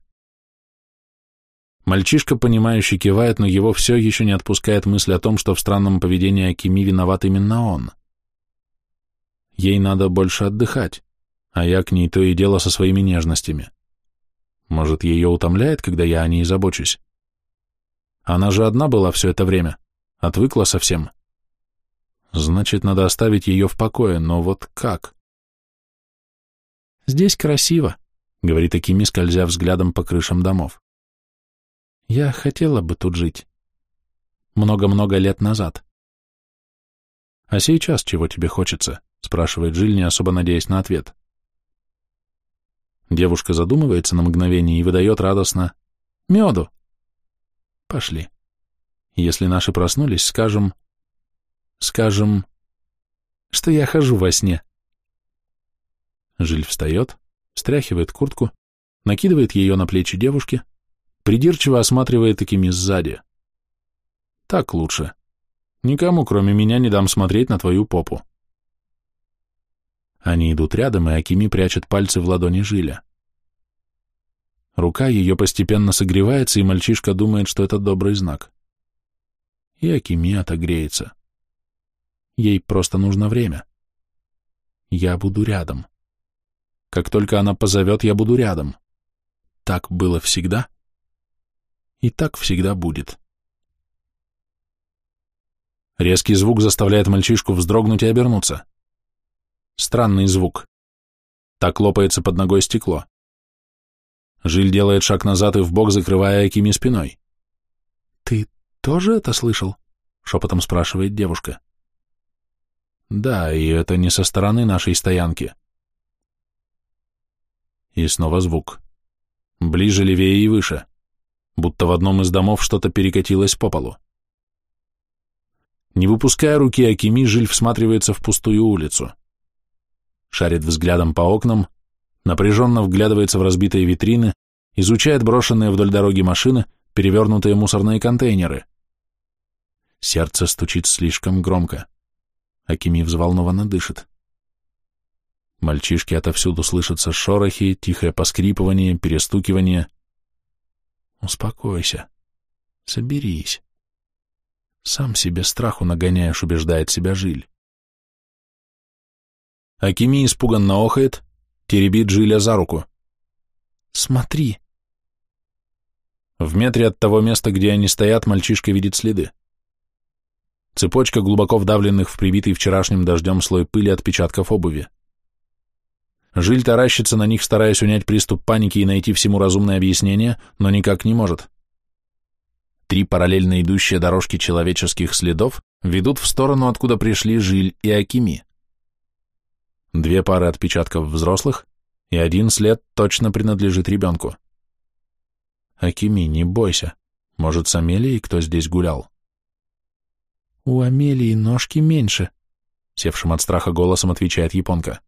Мальчишка, понимающе кивает, но его все еще не отпускает мысль о том, что в странном поведении Акими виноват именно он. Ей надо больше отдыхать, а я к ней то и дело со своими нежностями. Может, ее утомляет, когда я о ней забочусь? Она же одна была все это время, отвыкла совсем. Значит, надо оставить ее в покое, но вот как? «Здесь красиво», — говорит Акими, скользя взглядом по крышам домов. «Я хотела бы тут жить. Много-много лет назад». «А сейчас чего тебе хочется?» — спрашивает Жиль, не особо надеясь на ответ. Девушка задумывается на мгновение и выдает радостно «Меду!» «Пошли. Если наши проснулись, скажем...» «Скажем, что я хожу во сне». Жиль встает, стряхивает куртку, накидывает ее на плечи девушки, придирчиво осматривает такими сзади. «Так лучше. Никому, кроме меня, не дам смотреть на твою попу». Они идут рядом, и Акими прячет пальцы в ладони Жиля. Рука ее постепенно согревается, и мальчишка думает, что это добрый знак. И Акими отогреется. Ей просто нужно время. Я буду рядом. Как только она позовет, я буду рядом. Так было всегда, и так всегда будет. Резкий звук заставляет мальчишку вздрогнуть и обернуться. Странный звук. Так лопается под ногой стекло. Жиль делает шаг назад и вбок, закрывая Акими спиной. «Ты тоже это слышал?» — шепотом спрашивает девушка. «Да, и это не со стороны нашей стоянки». И снова звук. Ближе, левее и выше. Будто в одном из домов что-то перекатилось по полу. Не выпуская руки Акими, Жиль всматривается в пустую улицу шарит взглядом по окнам, напряженно вглядывается в разбитые витрины, изучает брошенные вдоль дороги машины, перевернутые мусорные контейнеры. Сердце стучит слишком громко. Акими взволнованно дышит. Мальчишки отовсюду слышатся шорохи, тихое поскрипывание, перестукивание. Успокойся. Соберись. Сам себе страху нагоняешь, убеждает себя Жиль. Акими испуганно охает, теребит Жиля за руку. «Смотри!» В метре от того места, где они стоят, мальчишка видит следы. Цепочка глубоко вдавленных в прибитый вчерашним дождем слой пыли отпечатков обуви. Жиль таращится на них, стараясь унять приступ паники и найти всему разумное объяснение, но никак не может. Три параллельно идущие дорожки человеческих следов ведут в сторону, откуда пришли Жиль и Акими. Две пары отпечатков взрослых, и один след точно принадлежит ребенку. Акими, не бойся. Может, с Амелией кто здесь гулял? У Амелии ножки меньше, севшим от страха голосом отвечает японка.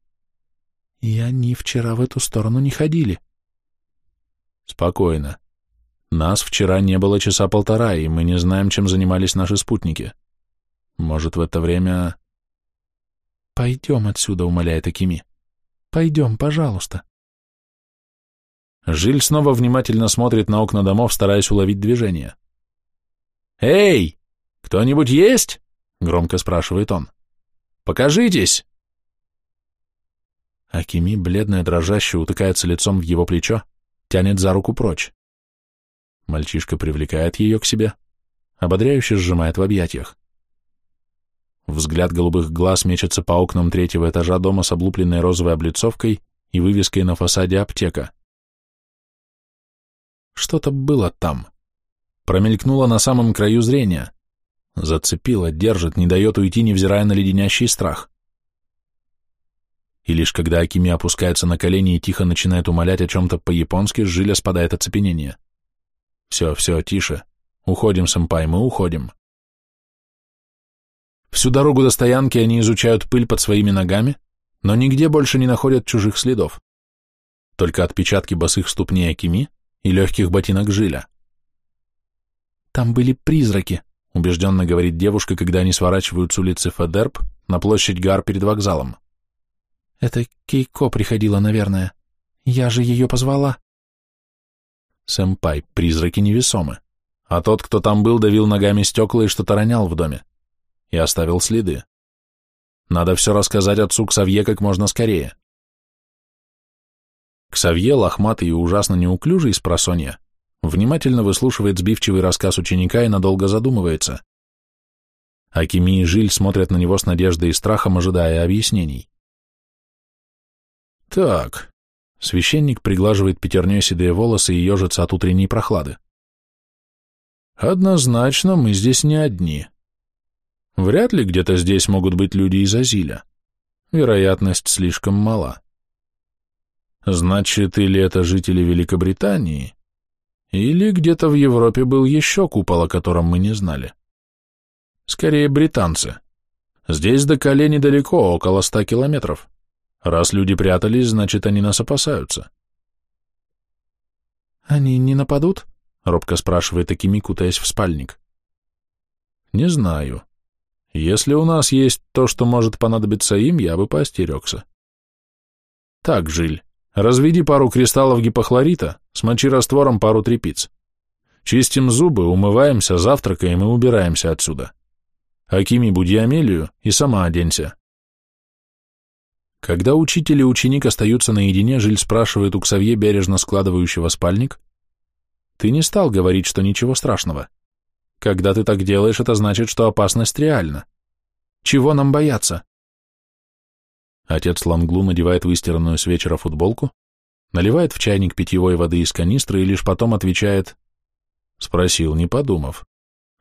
И они вчера в эту сторону не ходили. Спокойно. Нас вчера не было часа полтора, и мы не знаем, чем занимались наши спутники. Может, в это время... Пойдем отсюда, умоляет Акими. Пойдем, пожалуйста. Жиль снова внимательно смотрит на окна домов, стараясь уловить движение. «Эй, кто-нибудь есть?» — громко спрашивает он. «Покажитесь!» Акими, бледная, дрожащая, утыкается лицом в его плечо, тянет за руку прочь. Мальчишка привлекает ее к себе, ободряюще сжимает в объятиях. Взгляд голубых глаз мечется по окнам третьего этажа дома с облупленной розовой облицовкой и вывеской на фасаде аптека. Что-то было там. Промелькнуло на самом краю зрения. Зацепило, держит, не дает уйти, невзирая на леденящий страх. И лишь когда Акими опускается на колени и тихо начинает умолять о чем-то по-японски, с жиля спадает оцепенение. Все, все, тише. Уходим, сэмпай, мы уходим. Всю дорогу до стоянки они изучают пыль под своими ногами, но нигде больше не находят чужих следов. Только отпечатки босых ступней Акими и легких ботинок Жиля. «Там были призраки», — убежденно говорит девушка, когда они сворачивают с улицы Федерб на площадь Гар перед вокзалом. «Это Кейко приходила, наверное. Я же ее позвала». «Сэмпай, призраки невесомы. А тот, кто там был, давил ногами стекла и что-то ронял в доме. И оставил следы. Надо все рассказать отцу Ксавье как можно скорее. Ксавье, лохматый и ужасно неуклюжий с просонья, внимательно выслушивает сбивчивый рассказ ученика и надолго задумывается. Акими и Жиль смотрят на него с надеждой и страхом, ожидая объяснений. «Так», — священник приглаживает пятерней седые волосы и ежится от утренней прохлады. «Однозначно мы здесь не одни. Вряд ли где-то здесь могут быть люди из Азиля. Вероятность слишком мала. Значит, или это жители Великобритании, или где-то в Европе был еще купол, о котором мы не знали. Скорее, британцы. Здесь до Кале недалеко, около ста километров. Раз люди прятались, значит, они нас опасаются. «Они не нападут?» — робко спрашивает Акими, кутаясь в спальник. «Не знаю. Если у нас есть то, что может понадобиться им, я бы поостерегся». «Так, Жиль, Разведи пару кристаллов гипохлорита, смочи раствором пару трепиц. Чистим зубы, умываемся, завтракаем и убираемся отсюда. Акими, буди Амелию и сама оденься. Когда учитель и ученик остаются наедине, Жиль спрашивает у Ксавье, бережно складывающего спальник, «Ты не стал говорить, что ничего страшного. Когда ты так делаешь, это значит, что опасность реальна. Чего нам бояться?» Отец Ланглу надевает выстиранную с вечера футболку, наливает в чайник питьевой воды из канистры и лишь потом отвечает, спросил, не подумав,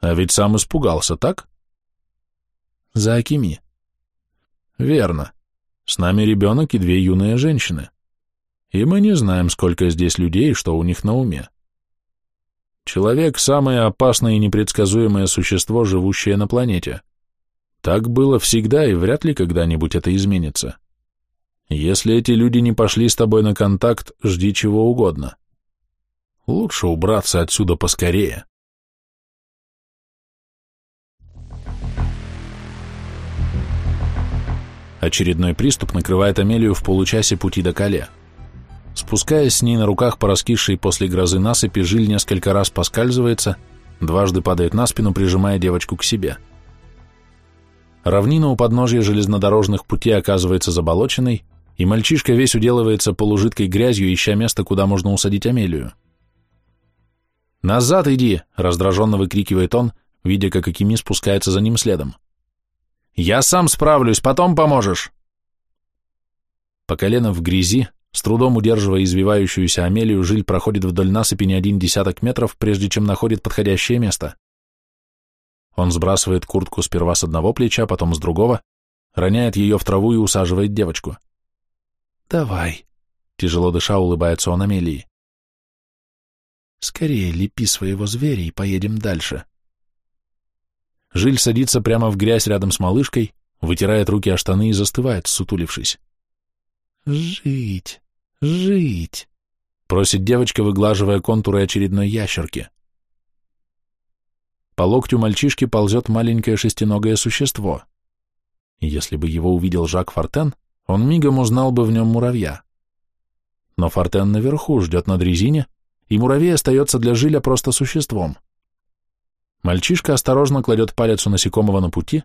а ведь сам испугался, так? За Акими. Верно. С нами ребенок и две юные женщины. И мы не знаем, сколько здесь людей что у них на уме. Человек – самое опасное и непредсказуемое существо, живущее на планете. Так было всегда, и вряд ли когда-нибудь это изменится. Если эти люди не пошли с тобой на контакт, жди чего угодно. Лучше убраться отсюда поскорее. Очередной приступ накрывает Амелию в получасе пути до Кале. Спускаясь с ней на руках по раскисшей после грозы насыпи, Жиль несколько раз поскальзывается, дважды падает на спину, прижимая девочку к себе. — Равнина у подножья железнодорожных путей оказывается заболоченной, и мальчишка весь уделывается полужидкой грязью, ища место, куда можно усадить Амелию. «Назад иди!» — раздраженно выкрикивает он, видя, как Акими спускается за ним следом. «Я сам справлюсь, потом поможешь!» По колено в грязи, с трудом удерживая извивающуюся Амелию, Жиль проходит вдоль насыпи не один десяток метров, прежде чем находит подходящее место. Он сбрасывает куртку сперва с одного плеча, потом с другого, роняет ее в траву и усаживает девочку. «Давай», — тяжело дыша улыбается он Амелии. «Скорее лепи своего зверя и поедем дальше». Жиль садится прямо в грязь рядом с малышкой, вытирает руки о штаны и застывает, сутулившись. «Жить, жить», — просит девочка, выглаживая контуры очередной ящерки. По локтю мальчишки ползет маленькое шестиногое существо. Если бы его увидел Жак Фортен, он мигом узнал бы в нем муравья. Но Фортен наверху ждет на дрезине, и муравей остается для Жиля просто существом. Мальчишка осторожно кладет палец у насекомого на пути,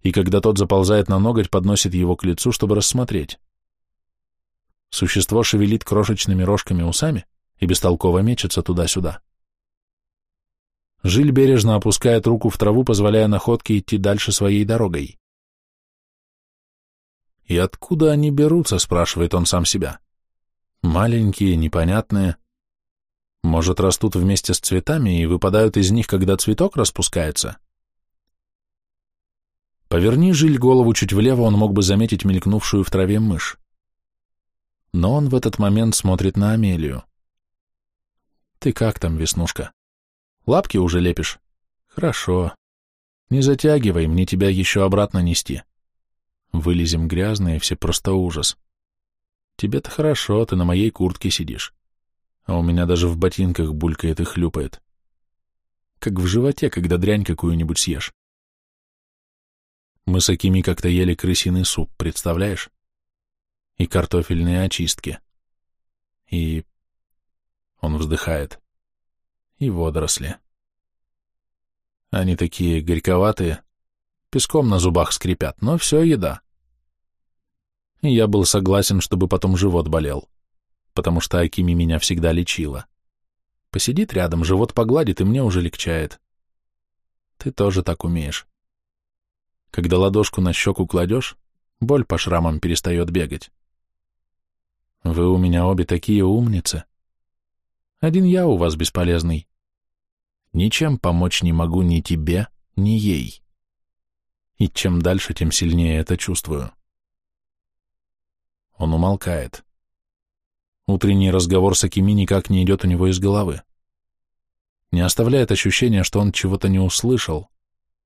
и когда тот заползает на ноготь, подносит его к лицу, чтобы рассмотреть. Существо шевелит крошечными рожками усами и бестолково мечется туда-сюда. Жиль бережно опускает руку в траву, позволяя находке идти дальше своей дорогой. «И откуда они берутся?» — спрашивает он сам себя. «Маленькие, непонятные. Может, растут вместе с цветами и выпадают из них, когда цветок распускается?» Поверни Жиль голову чуть влево, он мог бы заметить мелькнувшую в траве мышь но он в этот момент смотрит на Амелию. «Ты как там, Веснушка? Лапки уже лепишь? Хорошо. Не затягивай, мне тебя еще обратно нести. Вылезем грязные, все просто ужас. Тебе-то хорошо, ты на моей куртке сидишь, а у меня даже в ботинках булькает и хлюпает. Как в животе, когда дрянь какую-нибудь съешь. Мы с Акими как-то ели крысиный суп, представляешь? И картофельные очистки. И... Он вздыхает. И водоросли. Они такие горьковатые, песком на зубах скрипят, но все еда. И я был согласен, чтобы потом живот болел, потому что Акими меня всегда лечила. Посидит рядом, живот погладит, и мне уже легчает. Ты тоже так умеешь. Когда ладошку на щеку кладешь, боль по шрамам перестает бегать. Вы у меня обе такие умницы. Один я у вас бесполезный. Ничем помочь не могу ни тебе, ни ей. И чем дальше, тем сильнее это чувствую. Он умолкает. Утренний разговор с Акими никак не идет у него из головы. Не оставляет ощущения, что он чего-то не услышал,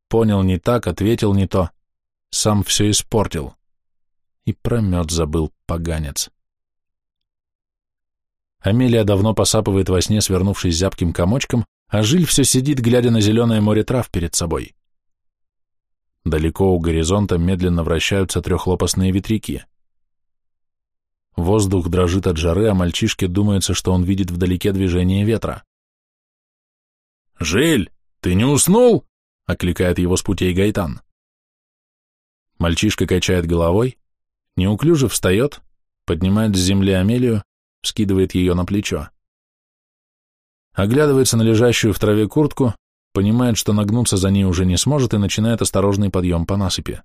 понял не так, ответил не то, сам все испортил. И про мед забыл, поганец. Амелия давно посапывает во сне, свернувшись зябким комочком, а Жиль все сидит, глядя на зеленое море трав перед собой. Далеко у горизонта медленно вращаются трехлопастные ветряки. Воздух дрожит от жары, а мальчишке думается, что он видит вдалеке движение ветра. «Жиль, ты не уснул?» — окликает его с путей Гайтан. Мальчишка качает головой, неуклюже встает, поднимает с земли Амелию, скидывает ее на плечо. Оглядывается на лежащую в траве куртку, понимает, что нагнуться за ней уже не сможет и начинает осторожный подъем по насыпи.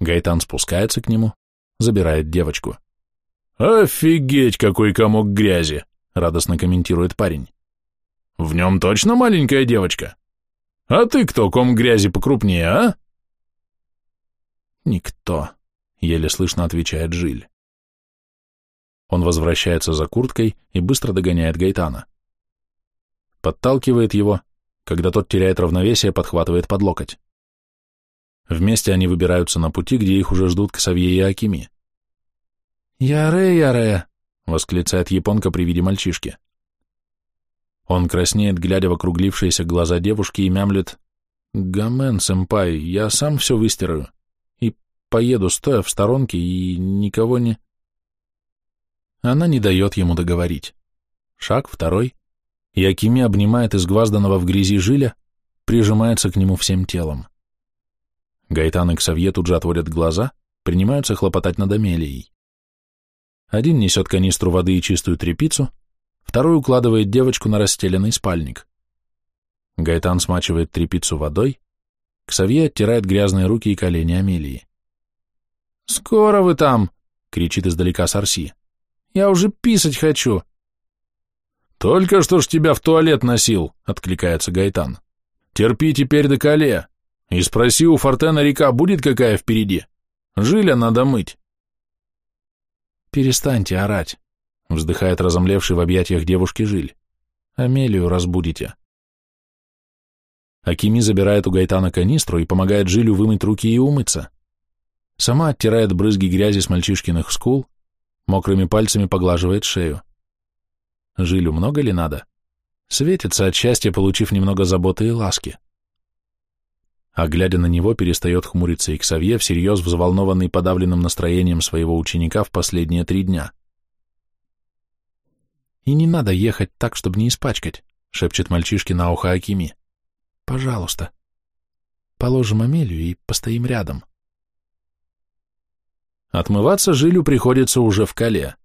Гайтан спускается к нему, забирает девочку. «Офигеть, какой комок грязи!» — радостно комментирует парень. «В нем точно маленькая девочка? А ты кто, ком грязи покрупнее, а?» «Никто», — еле слышно отвечает Жиль. Он возвращается за курткой и быстро догоняет Гайтана. Подталкивает его, когда тот теряет равновесие, подхватывает под локоть. Вместе они выбираются на пути, где их уже ждут Ксавье и Акими. «Яре, яре!» — восклицает японка при виде мальчишки. Он краснеет, глядя в округлившиеся глаза девушки, и мямлет «Гамен, сэмпай, я сам все выстираю и поеду, стоя в сторонке, и никого не...» Она не дает ему договорить. Шаг второй. Якими обнимает изгвазданного в грязи жиля, прижимается к нему всем телом. Гайтан и Ксавье тут же отводят глаза, принимаются хлопотать над Амелией. Один несет канистру воды и чистую тряпицу, второй укладывает девочку на расстеленный спальник. Гайтан смачивает тряпицу водой, Ксавье оттирает грязные руки и колени Амелии. «Скоро вы там!» кричит издалека Сарси. «Я уже писать хочу!» «Только что ж тебя в туалет носил!» — откликается Гайтан. «Терпи теперь до коле. И спроси у Фортена река будет какая впереди. Жиля надо мыть». «Перестаньте орать», — вздыхает разомлевший в объятиях девушки Жиль. «Амелию разбудите». Акими забирает у Гайтана канистру и помогает Жилю вымыть руки и умыться. Сама оттирает брызги грязи с мальчишкиных скул, мокрыми пальцами поглаживает шею. Жилю много ли надо? Светится от счастья, получив немного заботы и ласки. А глядя на него, перестает хмуриться и Ксавье, всерьез взволнованный подавленным настроением своего ученика в последние три дня. «И не надо ехать так, чтобы не испачкать», — шепчет мальчишке на ухо Акими. «Пожалуйста. Положим Амелию и постоим рядом». Отмываться Жилю приходится уже в Кале.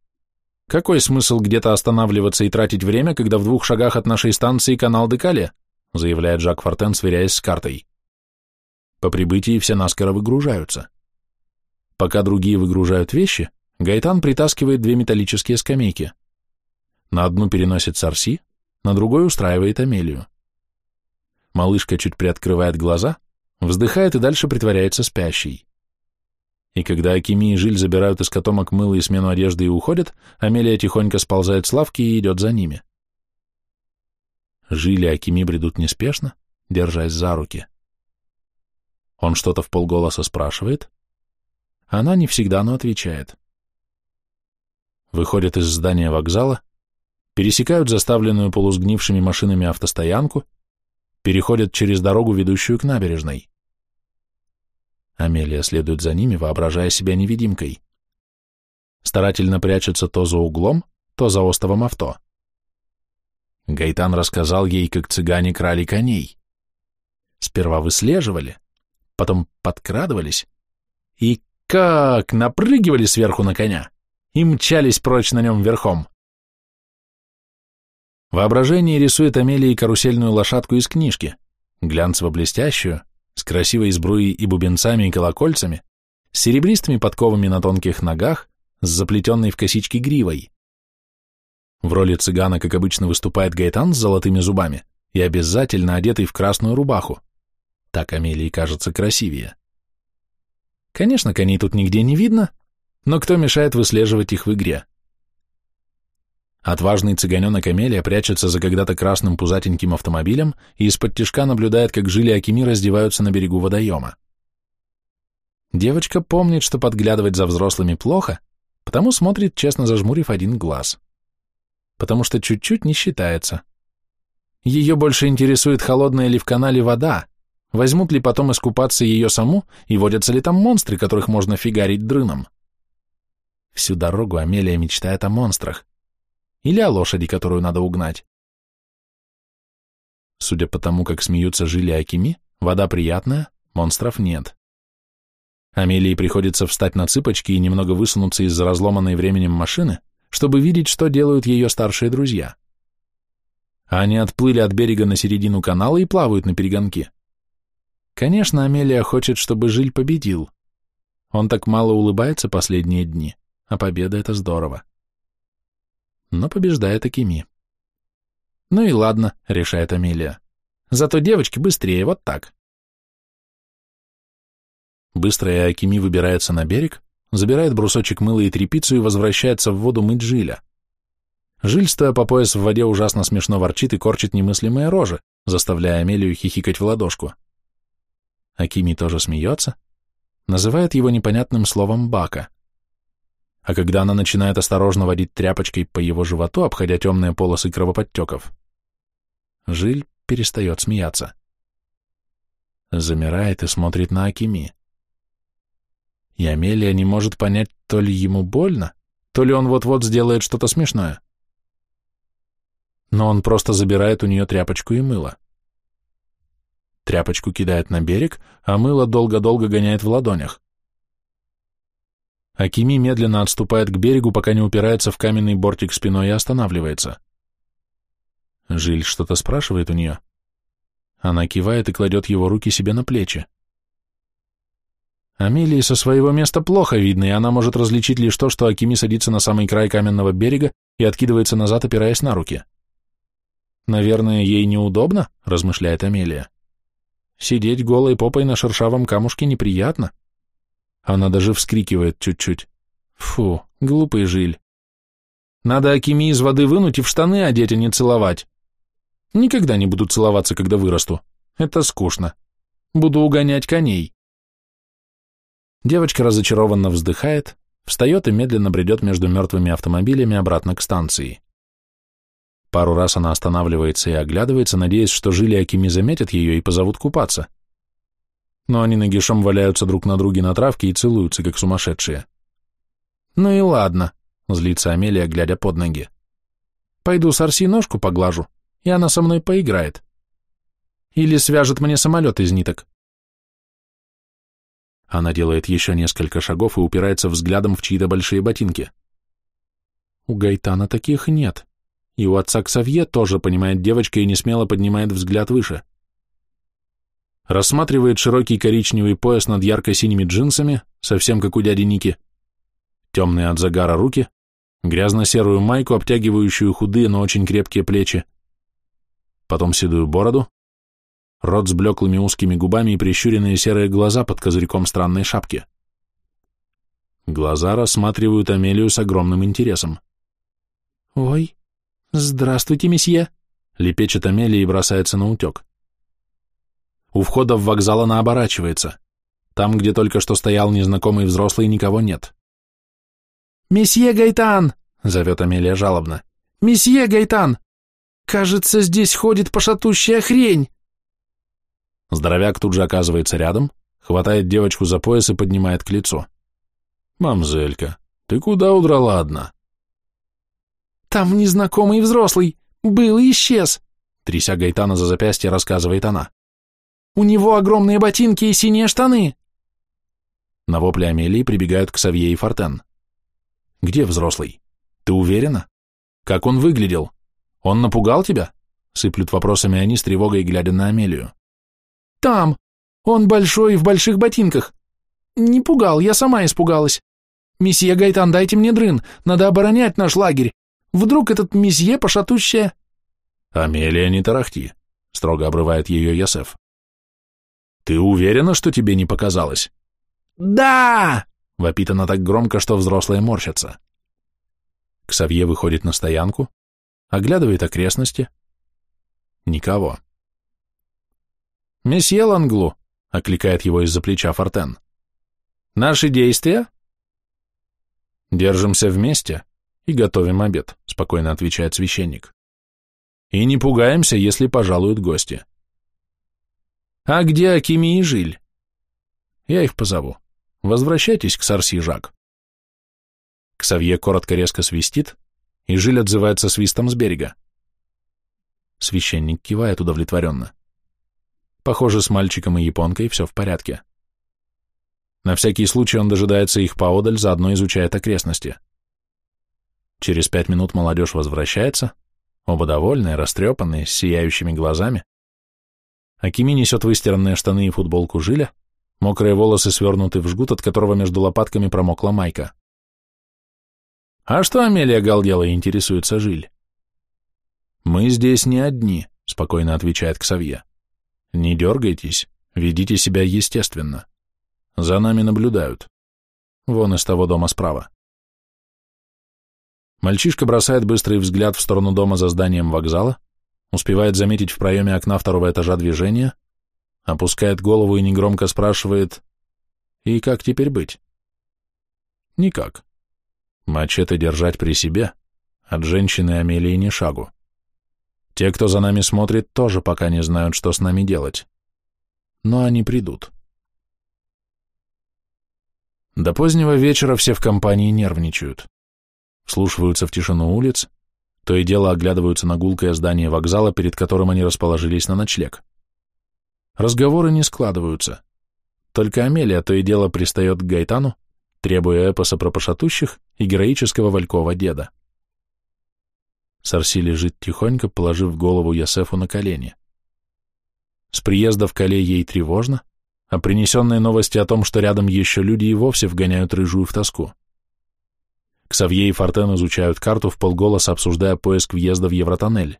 Какой смысл где-то останавливаться и тратить время, когда в двух шагах от нашей станции канал Декале? заявляет Жак Фортен, сверяясь с картой. По прибытии все наскоро выгружаются. Пока другие выгружают вещи, Гайтан притаскивает две металлические скамейки. На одну переносит Сарси, на другой устраивает Амелию. Малышка чуть приоткрывает глаза, вздыхает и дальше притворяется спящей. И когда Акими и Жиль забирают из котомок мыло и смену одежды и уходят, Амелия тихонько сползает с лавки и идет за ними. Жиль и Акими бредут неспешно, держась за руки. Он что-то в полголоса спрашивает. Она не всегда, но отвечает. Выходят из здания вокзала, пересекают заставленную полусгнившими машинами автостоянку, переходят через дорогу, ведущую к набережной. Амелия следует за ними, воображая себя невидимкой. Старательно прячется то за углом, то за остовом авто. Гайтан рассказал ей, как цыгане крали коней. Сперва выслеживали, потом подкрадывались и как напрыгивали сверху на коня и мчались прочь на нем верхом. Воображение рисует Амелии карусельную лошадку из книжки, глянцево-блестящую, с красивой сбруей и бубенцами и колокольцами, с серебристыми подковами на тонких ногах, с заплетенной в косички гривой. В роли цыгана, как обычно, выступает Гайтан с золотыми зубами и обязательно одетый в красную рубаху. Так Амелии кажется красивее. Конечно, коней тут нигде не видно, но кто мешает выслеживать их в игре? Отважный цыганенок Амелия прячется за когда-то красным пузатеньким автомобилем и из-под тишка наблюдает, как жили Акими раздеваются на берегу водоема. Девочка помнит, что подглядывать за взрослыми плохо, потому смотрит, честно зажмурив один глаз. Потому что чуть-чуть не считается. Ее больше интересует, холодная ли в канале вода, возьмут ли потом искупаться ее саму и водятся ли там монстры, которых можно фигарить дрыном. Всю дорогу Амелия мечтает о монстрах или о лошади, которую надо угнать. Судя по тому, как смеются жили Акими, вода приятная, монстров нет. Амелии приходится встать на цыпочки и немного высунуться из-за разломанной временем машины, чтобы видеть, что делают ее старшие друзья. Они отплыли от берега на середину канала и плавают на перегонки. Конечно, Амелия хочет, чтобы Жиль победил. Он так мало улыбается последние дни, а победа — это здорово но побеждает Акими. «Ну и ладно», — решает Амелия. «Зато девочки быстрее, вот так». Быстрая Акими выбирается на берег, забирает брусочек мыла и тряпицу и возвращается в воду мыть Жиля. Жиль, стоя по пояс в воде, ужасно смешно ворчит и корчит немыслимые рожи, заставляя Амелию хихикать в ладошку. Акими тоже смеется, называет его непонятным словом «бака» а когда она начинает осторожно водить тряпочкой по его животу, обходя темные полосы кровоподтеков, Жиль перестает смеяться. Замирает и смотрит на Акими. И Амелия не может понять, то ли ему больно, то ли он вот-вот сделает что-то смешное. Но он просто забирает у нее тряпочку и мыло. Тряпочку кидает на берег, а мыло долго-долго гоняет в ладонях. Акими медленно отступает к берегу, пока не упирается в каменный бортик спиной и останавливается. Жиль что-то спрашивает у нее. Она кивает и кладет его руки себе на плечи. Амелии со своего места плохо видно, и она может различить лишь то, что Акими садится на самый край каменного берега и откидывается назад, опираясь на руки. «Наверное, ей неудобно», — размышляет Амелия. «Сидеть голой попой на шершавом камушке неприятно». Она даже вскрикивает чуть-чуть. «Фу, глупый жиль. Надо Акими из воды вынуть и в штаны одеть, а не целовать. Никогда не буду целоваться, когда вырасту. Это скучно. Буду угонять коней». Девочка разочарованно вздыхает, встает и медленно бредет между мертвыми автомобилями обратно к станции. Пару раз она останавливается и оглядывается, надеясь, что Жили Акими заметят ее и позовут купаться. Но они нагишом валяются друг на друге на травке и целуются, как сумасшедшие. «Ну и ладно», — злится Амелия, глядя под ноги. «Пойду с Арси ножку поглажу, и она со мной поиграет. Или свяжет мне самолет из ниток». Она делает еще несколько шагов и упирается взглядом в чьи-то большие ботинки. У Гайтана таких нет. И у отца Ксавье тоже понимает девочка и не смело поднимает взгляд выше. Рассматривает широкий коричневый пояс над ярко-синими джинсами, совсем как у дяди Ники, темные от загара руки, грязно-серую майку, обтягивающую худые, но очень крепкие плечи, потом седую бороду, рот с блеклыми узкими губами и прищуренные серые глаза под козырьком странной шапки. Глаза рассматривают Амелию с огромным интересом. «Ой, здравствуйте, месье!» — лепечет Амелия и бросается на утек. У входа в вокзал она оборачивается. Там, где только что стоял незнакомый взрослый, никого нет. «Месье Гайтан!» — зовет Амелия жалобно. «Месье Гайтан! Кажется, здесь ходит пошатущая хрень!» Здоровяк тут же оказывается рядом, хватает девочку за пояс и поднимает к лицу. «Мамзелька, ты куда удрала одна?» «Там незнакомый взрослый, был и исчез», тряся Гайтана за запястье, рассказывает она. «У него огромные ботинки и синие штаны». На вопли Амелии прибегают к Савье и Фортен. «Где взрослый? Ты уверена? Как он выглядел? Он напугал тебя?» Сыплют вопросами они с тревогой, глядя на Амелию. Там. Он большой в больших ботинках. Не пугал, я сама испугалась. Месье Гайтан, дайте мне дрын, надо оборонять наш лагерь. Вдруг этот месье пошатущая...» «Амелия, не тарахти», — строго обрывает ее Йосеф. «Ты уверена, что тебе не показалось?» «Да!» — вопит она так громко, что взрослые морщатся. Ксавье выходит на стоянку, оглядывает окрестности. Никого. «Месье Ланглу», — окликает его из-за плеча Фортен. «Наши действия?» «Держимся вместе и готовим обед», — спокойно отвечает священник. «И не пугаемся, если пожалуют гости». «А где Акими и Жиль?» «Я их позову. Возвращайтесь к Сарси, Жак». Ксавье коротко-резко свистит, и Жиль отзывается свистом с берега. Священник кивает удовлетворенно. Похоже, с мальчиком и японкой все в порядке. На всякий случай он дожидается их поодаль, заодно изучает окрестности. Через пять минут молодежь возвращается, оба довольные, растрепанные, с сияющими глазами. Акими несет выстиранные штаны и футболку жиля, мокрые волосы свернуты в жгут, от которого между лопатками промокла майка. «А что Амелия галдела?» — интересуется Жиль. «Мы здесь не одни», — спокойно отвечает Ксавье. Не дергайтесь, ведите себя естественно. За нами наблюдают. Вон из того дома справа. Мальчишка бросает быстрый взгляд в сторону дома за зданием вокзала, успевает заметить в проеме окна второго этажа движение, опускает голову и негромко спрашивает «И как теперь быть?» «Никак. Мачете держать при себе, от женщины Амелии ни шагу. Те, кто за нами смотрит, тоже пока не знают, что с нами делать. Но они придут. До позднего вечера все в компании нервничают. Слушаются в тишину улиц, то и дело оглядываются на гулкое здание вокзала, перед которым они расположились на ночлег. Разговоры не складываются. Только Амелия то и дело пристает к Гайтану, требуя эпоса про пошатущих и героического Валькова деда. Сарси лежит тихонько, положив голову Ясефу на колени. С приезда в Кале ей тревожно, а принесенные новости о том, что рядом еще люди, и вовсе вгоняют рыжую в тоску. Ксавье и Фортен изучают карту, в полголоса обсуждая поиск въезда в Евротоннель.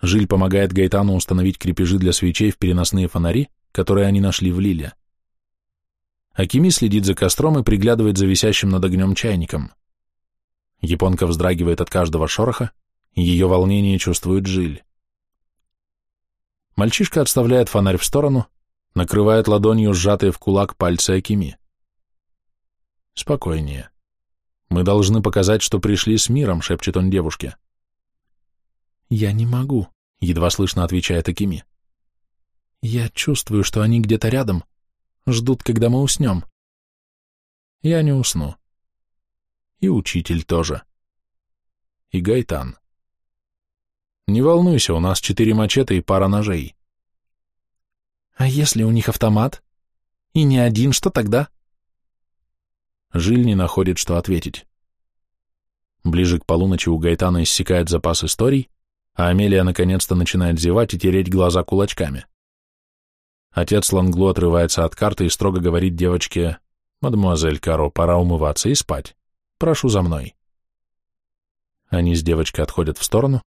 Жиль помогает Гайтану установить крепежи для свечей в переносные фонари, которые они нашли в Лиле. Акими следит за костром и приглядывает за висящим над огнем чайником. Японка вздрагивает от каждого шороха, и ее волнение чувствует Жиль. Мальчишка отставляет фонарь в сторону, накрывает ладонью сжатые в кулак пальцы Акими. Спокойнее. Мы должны показать, что пришли с миром, шепчет он девушке. Я не могу, едва слышно отвечает Акими. Я чувствую, что они где-то рядом, ждут, когда мы уснем. Я не усну. И учитель тоже. И Гайтан. Не волнуйся, у нас четыре мачете и пара ножей. А если у них автомат? И не один, что тогда? Жиль не находит, что ответить. Ближе к полуночи у Гайтана иссякает запас историй, а Амелия наконец-то начинает зевать и тереть глаза кулачками. Отец Ланглу отрывается от карты и строго говорит девочке, «Мадемуазель Каро, пора умываться и спать. Прошу за мной». Они с девочкой отходят в сторону.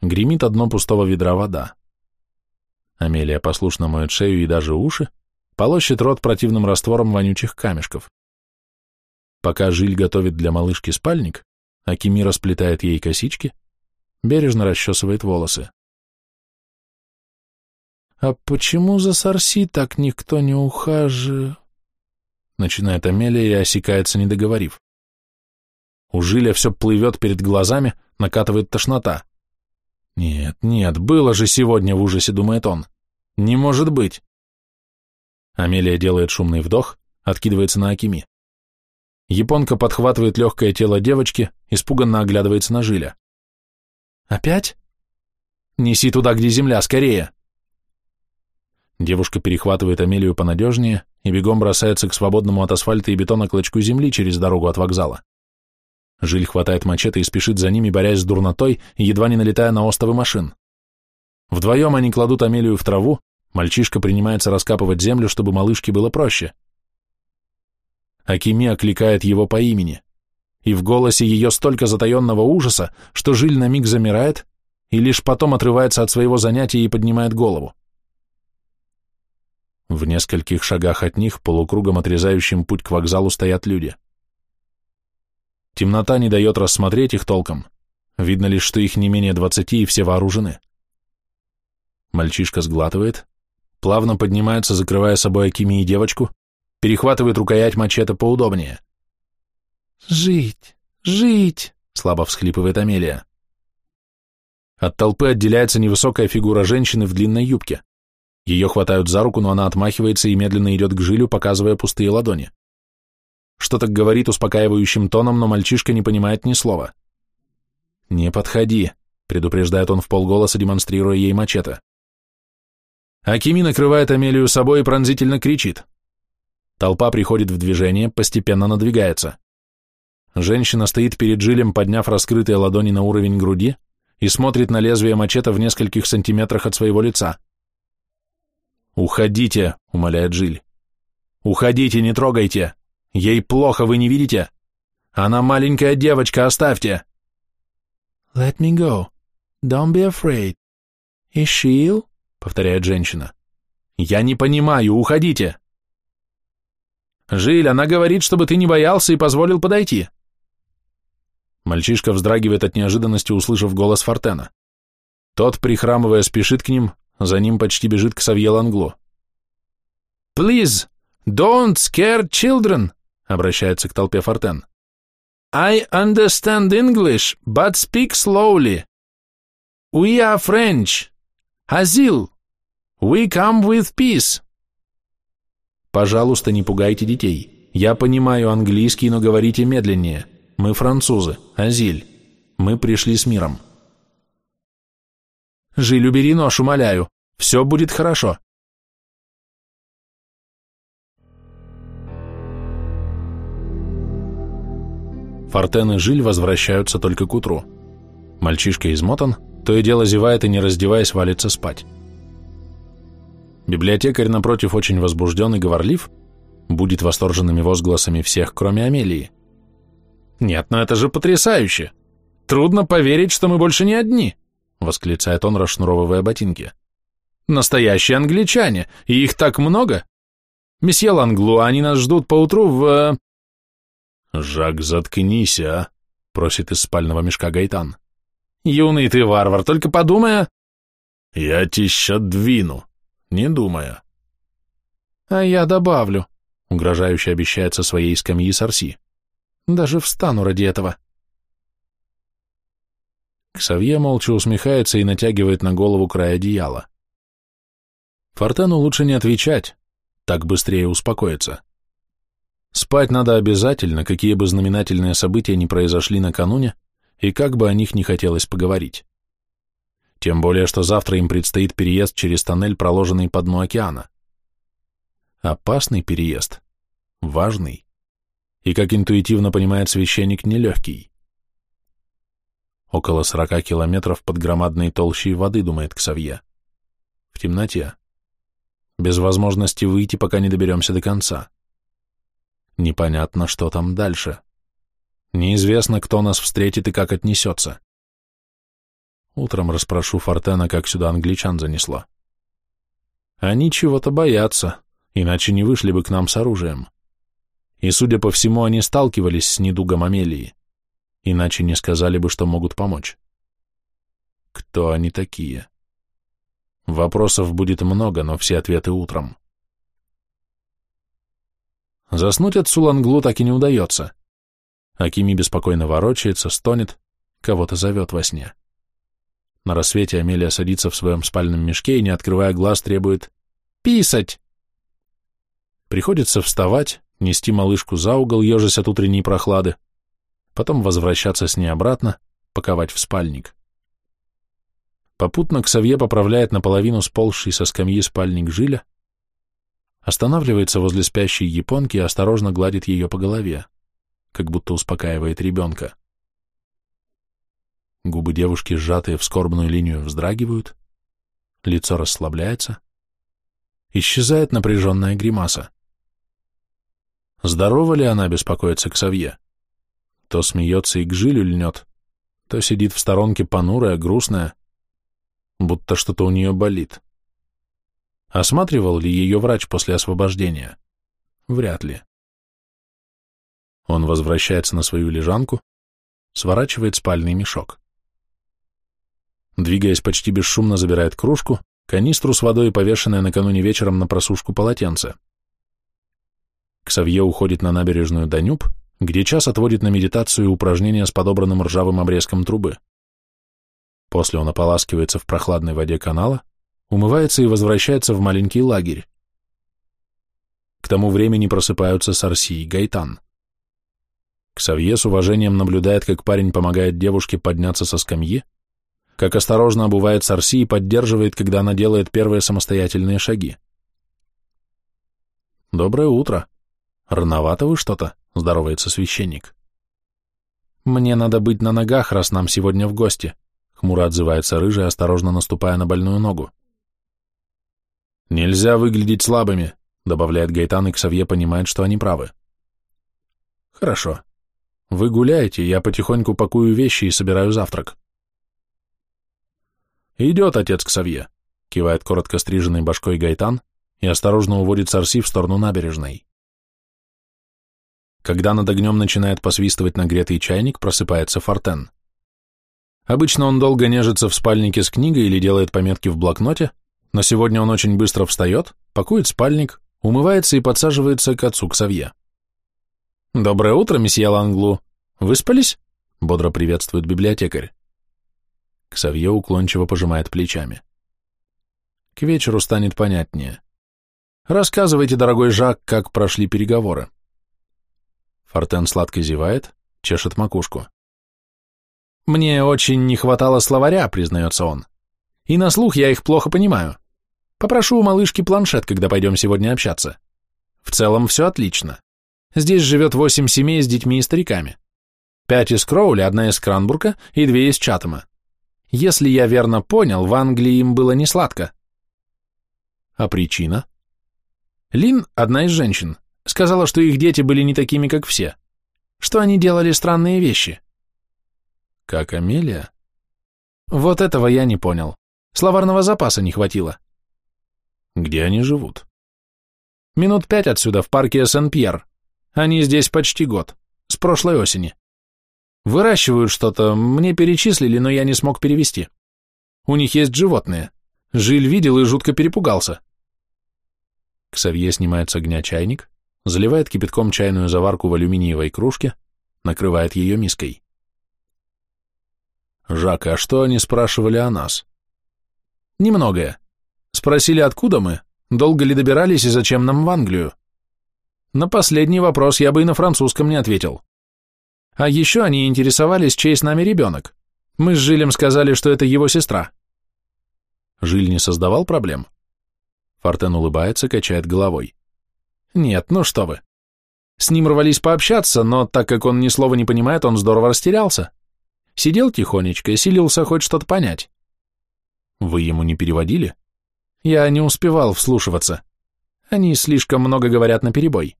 Гремит одно пустого ведра вода. Амелия послушно моет шею и даже уши, полощет рот противным раствором вонючих камешков. Пока Жиль готовит для малышки спальник, Акими расплетает ей косички, бережно расчесывает волосы. «А почему за Сарси так никто не ухаживает?» Начинает Амелия и осекается, не договорив. У Жиля все плывет перед глазами, накатывает тошнота. «Нет, нет, было же сегодня в ужасе», — думает он. «Не может быть!» Амелия делает шумный вдох, откидывается на Акими. Японка подхватывает легкое тело девочки, испуганно оглядывается на Жиля. «Опять?» «Неси туда, где земля, скорее!» Девушка перехватывает Амелию понадежнее и бегом бросается к свободному от асфальта и бетона клочку земли через дорогу от вокзала. Жиль хватает мачете и спешит за ними, борясь с дурнотой, едва не налетая на остовы машин. Вдвоем они кладут Амелию в траву, мальчишка принимается раскапывать землю, чтобы малышке было проще. Акими окликает его по имени, и в голосе ее столько затаенного ужаса, что Жиль на миг замирает и лишь потом отрывается от своего занятия и поднимает голову. В нескольких шагах от них, полукругом отрезающим путь к вокзалу, стоят люди. Темнота не дает рассмотреть их толком. Видно лишь, что их не менее двадцати и все вооружены. Мальчишка сглатывает, плавно поднимается, закрывая собой Акими и девочку, перехватывает рукоять мачете поудобнее. «Жить! Жить!» — слабо всхлипывает Амелия. От толпы отделяется невысокая фигура женщины в длинной юбке. Ее хватают за руку, но она отмахивается и медленно идет к жилю, показывая пустые ладони. Что-то говорит успокаивающим тоном, но мальчишка не понимает ни слова. «Не подходи», — предупреждает он в полголоса, демонстрируя ей мачете. Акими накрывает Амелию собой и пронзительно кричит. Толпа приходит в движение, постепенно надвигается. Женщина стоит перед жилем, подняв раскрытые ладони на уровень груди и смотрит на лезвие мачете в нескольких сантиметрах от своего лица. «Уходите», — умоляет Жиль. «Уходите, не трогайте. Ей плохо, вы не видите? Она маленькая девочка, оставьте». «Let me go. Don't be afraid. Is she ill?» — повторяет женщина. «Я не понимаю, уходите». «Жиль, она говорит, чтобы ты не боялся и позволил подойти». Мальчишка вздрагивает от неожиданности, услышав голос Фортена. Тот, прихрамывая, спешит к ним, за ним почти бежит к Савье Лангло. «Please, don't scare children!» — обращается к толпе Фортен. «I understand English, but speak slowly. We are French. Азил. We come with peace». «Пожалуйста, не пугайте детей. Я понимаю английский, но говорите медленнее. Мы французы. Азиль. Мы пришли с миром». Жиль, убери нож, умоляю. Все будет хорошо. Фортен и Жиль возвращаются только к утру. Мальчишка измотан, то и дело зевает и, не раздеваясь, валится спать. Библиотекарь, напротив, очень возбужден и говорлив, будет восторженными возгласами всех, кроме Амелии. «Нет, но это же потрясающе! Трудно поверить, что мы больше не одни!» — восклицает он, расшнуровывая ботинки. «Настоящие англичане, и их так много! Месье Ланглу, они нас ждут поутру в...» э, «Жак, заткнись, а!» — просит из спального мешка Гайтан. «Юный ты варвар, только подумай...» «Я тища двину, не думая». «А я добавлю», — угрожающе обещает со своей скамьи Сарси. «Даже встану ради этого». Ксавье молча усмехается и натягивает на голову край одеяла. Фортену лучше не отвечать, так быстрее успокоится. Спать надо обязательно, какие бы знаменательные события ни произошли накануне, и как бы о них не хотелось поговорить. Тем более, что завтра им предстоит переезд через тоннель, проложенный по дну океана. Опасный переезд, важный, и, как интуитивно понимает священник, нелегкий. Около сорока километров под громадной толщей воды, думает Ксавье. В темноте. Без возможности выйти, пока не доберемся до конца. Непонятно, что там дальше. Неизвестно, кто нас встретит и как отнесется. Утром расспрошу Фортена, как сюда англичан занесло. Они чего-то боятся, иначе не вышли бы к нам с оружием. И, судя по всему, они сталкивались с недугом Амелии, иначе не сказали бы, что могут помочь. Кто они такие? Вопросов будет много, но все ответы утром. Заснуть от Суланглу так и не удается. Акими беспокойно ворочается, стонет, кого-то зовет во сне. На рассвете Амелия садится в своем спальном мешке и, не открывая глаз, требует «Писать!». Приходится вставать, нести малышку за угол, ежась от утренней прохлады, потом возвращаться с ней обратно, паковать в спальник. Попутно Ксавье поправляет наполовину сползший со скамьи спальник Жиля, останавливается возле спящей японки и осторожно гладит ее по голове, как будто успокаивает ребенка. Губы девушки, сжатые в скорбную линию, вздрагивают, лицо расслабляется, исчезает напряженная гримаса. Здорова ли она, беспокоится к Савье? То смеется и к жилю льнет, то сидит в сторонке понурая, грустная, будто что-то у нее болит. Осматривал ли ее врач после освобождения? Вряд ли. Он возвращается на свою лежанку, сворачивает спальный мешок. Двигаясь почти бесшумно, забирает кружку, канистру с водой, повешенная накануне вечером на просушку полотенце. Ксавье уходит на набережную Данюб, где час отводит на медитацию упражнения с подобранным ржавым обрезком трубы. После он ополаскивается в прохладной воде канала, умывается и возвращается в маленький лагерь. К тому времени просыпаются Сарси и Гайтан. Ксавье с уважением наблюдает, как парень помогает девушке подняться со скамьи, как осторожно обувает Сарси и поддерживает, когда она делает первые самостоятельные шаги. «Доброе утро. Рановато вы что-то?» — здоровается священник. «Мне надо быть на ногах, раз нам сегодня в гости», — хмуро отзывается рыжий, осторожно наступая на больную ногу. «Нельзя выглядеть слабыми», — добавляет Гайтан, и Ксавье понимает, что они правы. «Хорошо. Вы гуляете, я потихоньку пакую вещи и собираю завтрак». «Идет отец Ксавье», — кивает коротко стриженной башкой Гайтан и осторожно уводит Сарси в сторону набережной. Когда над огнем начинает посвистывать нагретый чайник, просыпается Фортен. Обычно он долго нежится в спальнике с книгой или делает пометки в блокноте, но сегодня он очень быстро встает, пакует спальник, умывается и подсаживается к отцу к Савье. «Доброе утро, месье Ланглу. Выспались?» — бодро приветствует библиотекарь. Ксавье уклончиво пожимает плечами. К вечеру станет понятнее. Рассказывайте, дорогой Жак, как прошли переговоры. Фортен сладко зевает, чешет макушку. Мне очень не хватало словаря, признается он. И на слух я их плохо понимаю. Попрошу у малышки планшет, когда пойдем сегодня общаться. В целом все отлично. Здесь живет восемь семей с детьми и стариками. Пять из Кроули, одна из Кранбурга и две из Чатама. Если я верно понял, в Англии им было не сладко. А причина? Лин, одна из женщин, сказала, что их дети были не такими, как все, что они делали странные вещи. Как Амелия? Вот этого я не понял. Словарного запаса не хватило. Где они живут? Минут пять отсюда, в парке Сен-Пьер. Они здесь почти год, с прошлой осени. Выращивают что-то, мне перечислили, но я не смог перевести. У них есть животные. Жиль видел и жутко перепугался. Ксавье снимает с огня чайник, заливает кипятком чайную заварку в алюминиевой кружке, накрывает ее миской. «Жак, а что они спрашивали о нас?» «Немногое. Спросили, откуда мы, долго ли добирались и зачем нам в Англию. На последний вопрос я бы и на французском не ответил. А еще они интересовались, чей с нами ребенок. Мы с Жилем сказали, что это его сестра». Жиль не создавал проблем? Фортен улыбается, качает головой. «Нет, ну что вы. С ним рвались пообщаться, но так как он ни слова не понимает, он здорово растерялся. Сидел тихонечко силился хоть что-то понять. Вы ему не переводили? Я не успевал вслушиваться. Они слишком много говорят на перебой.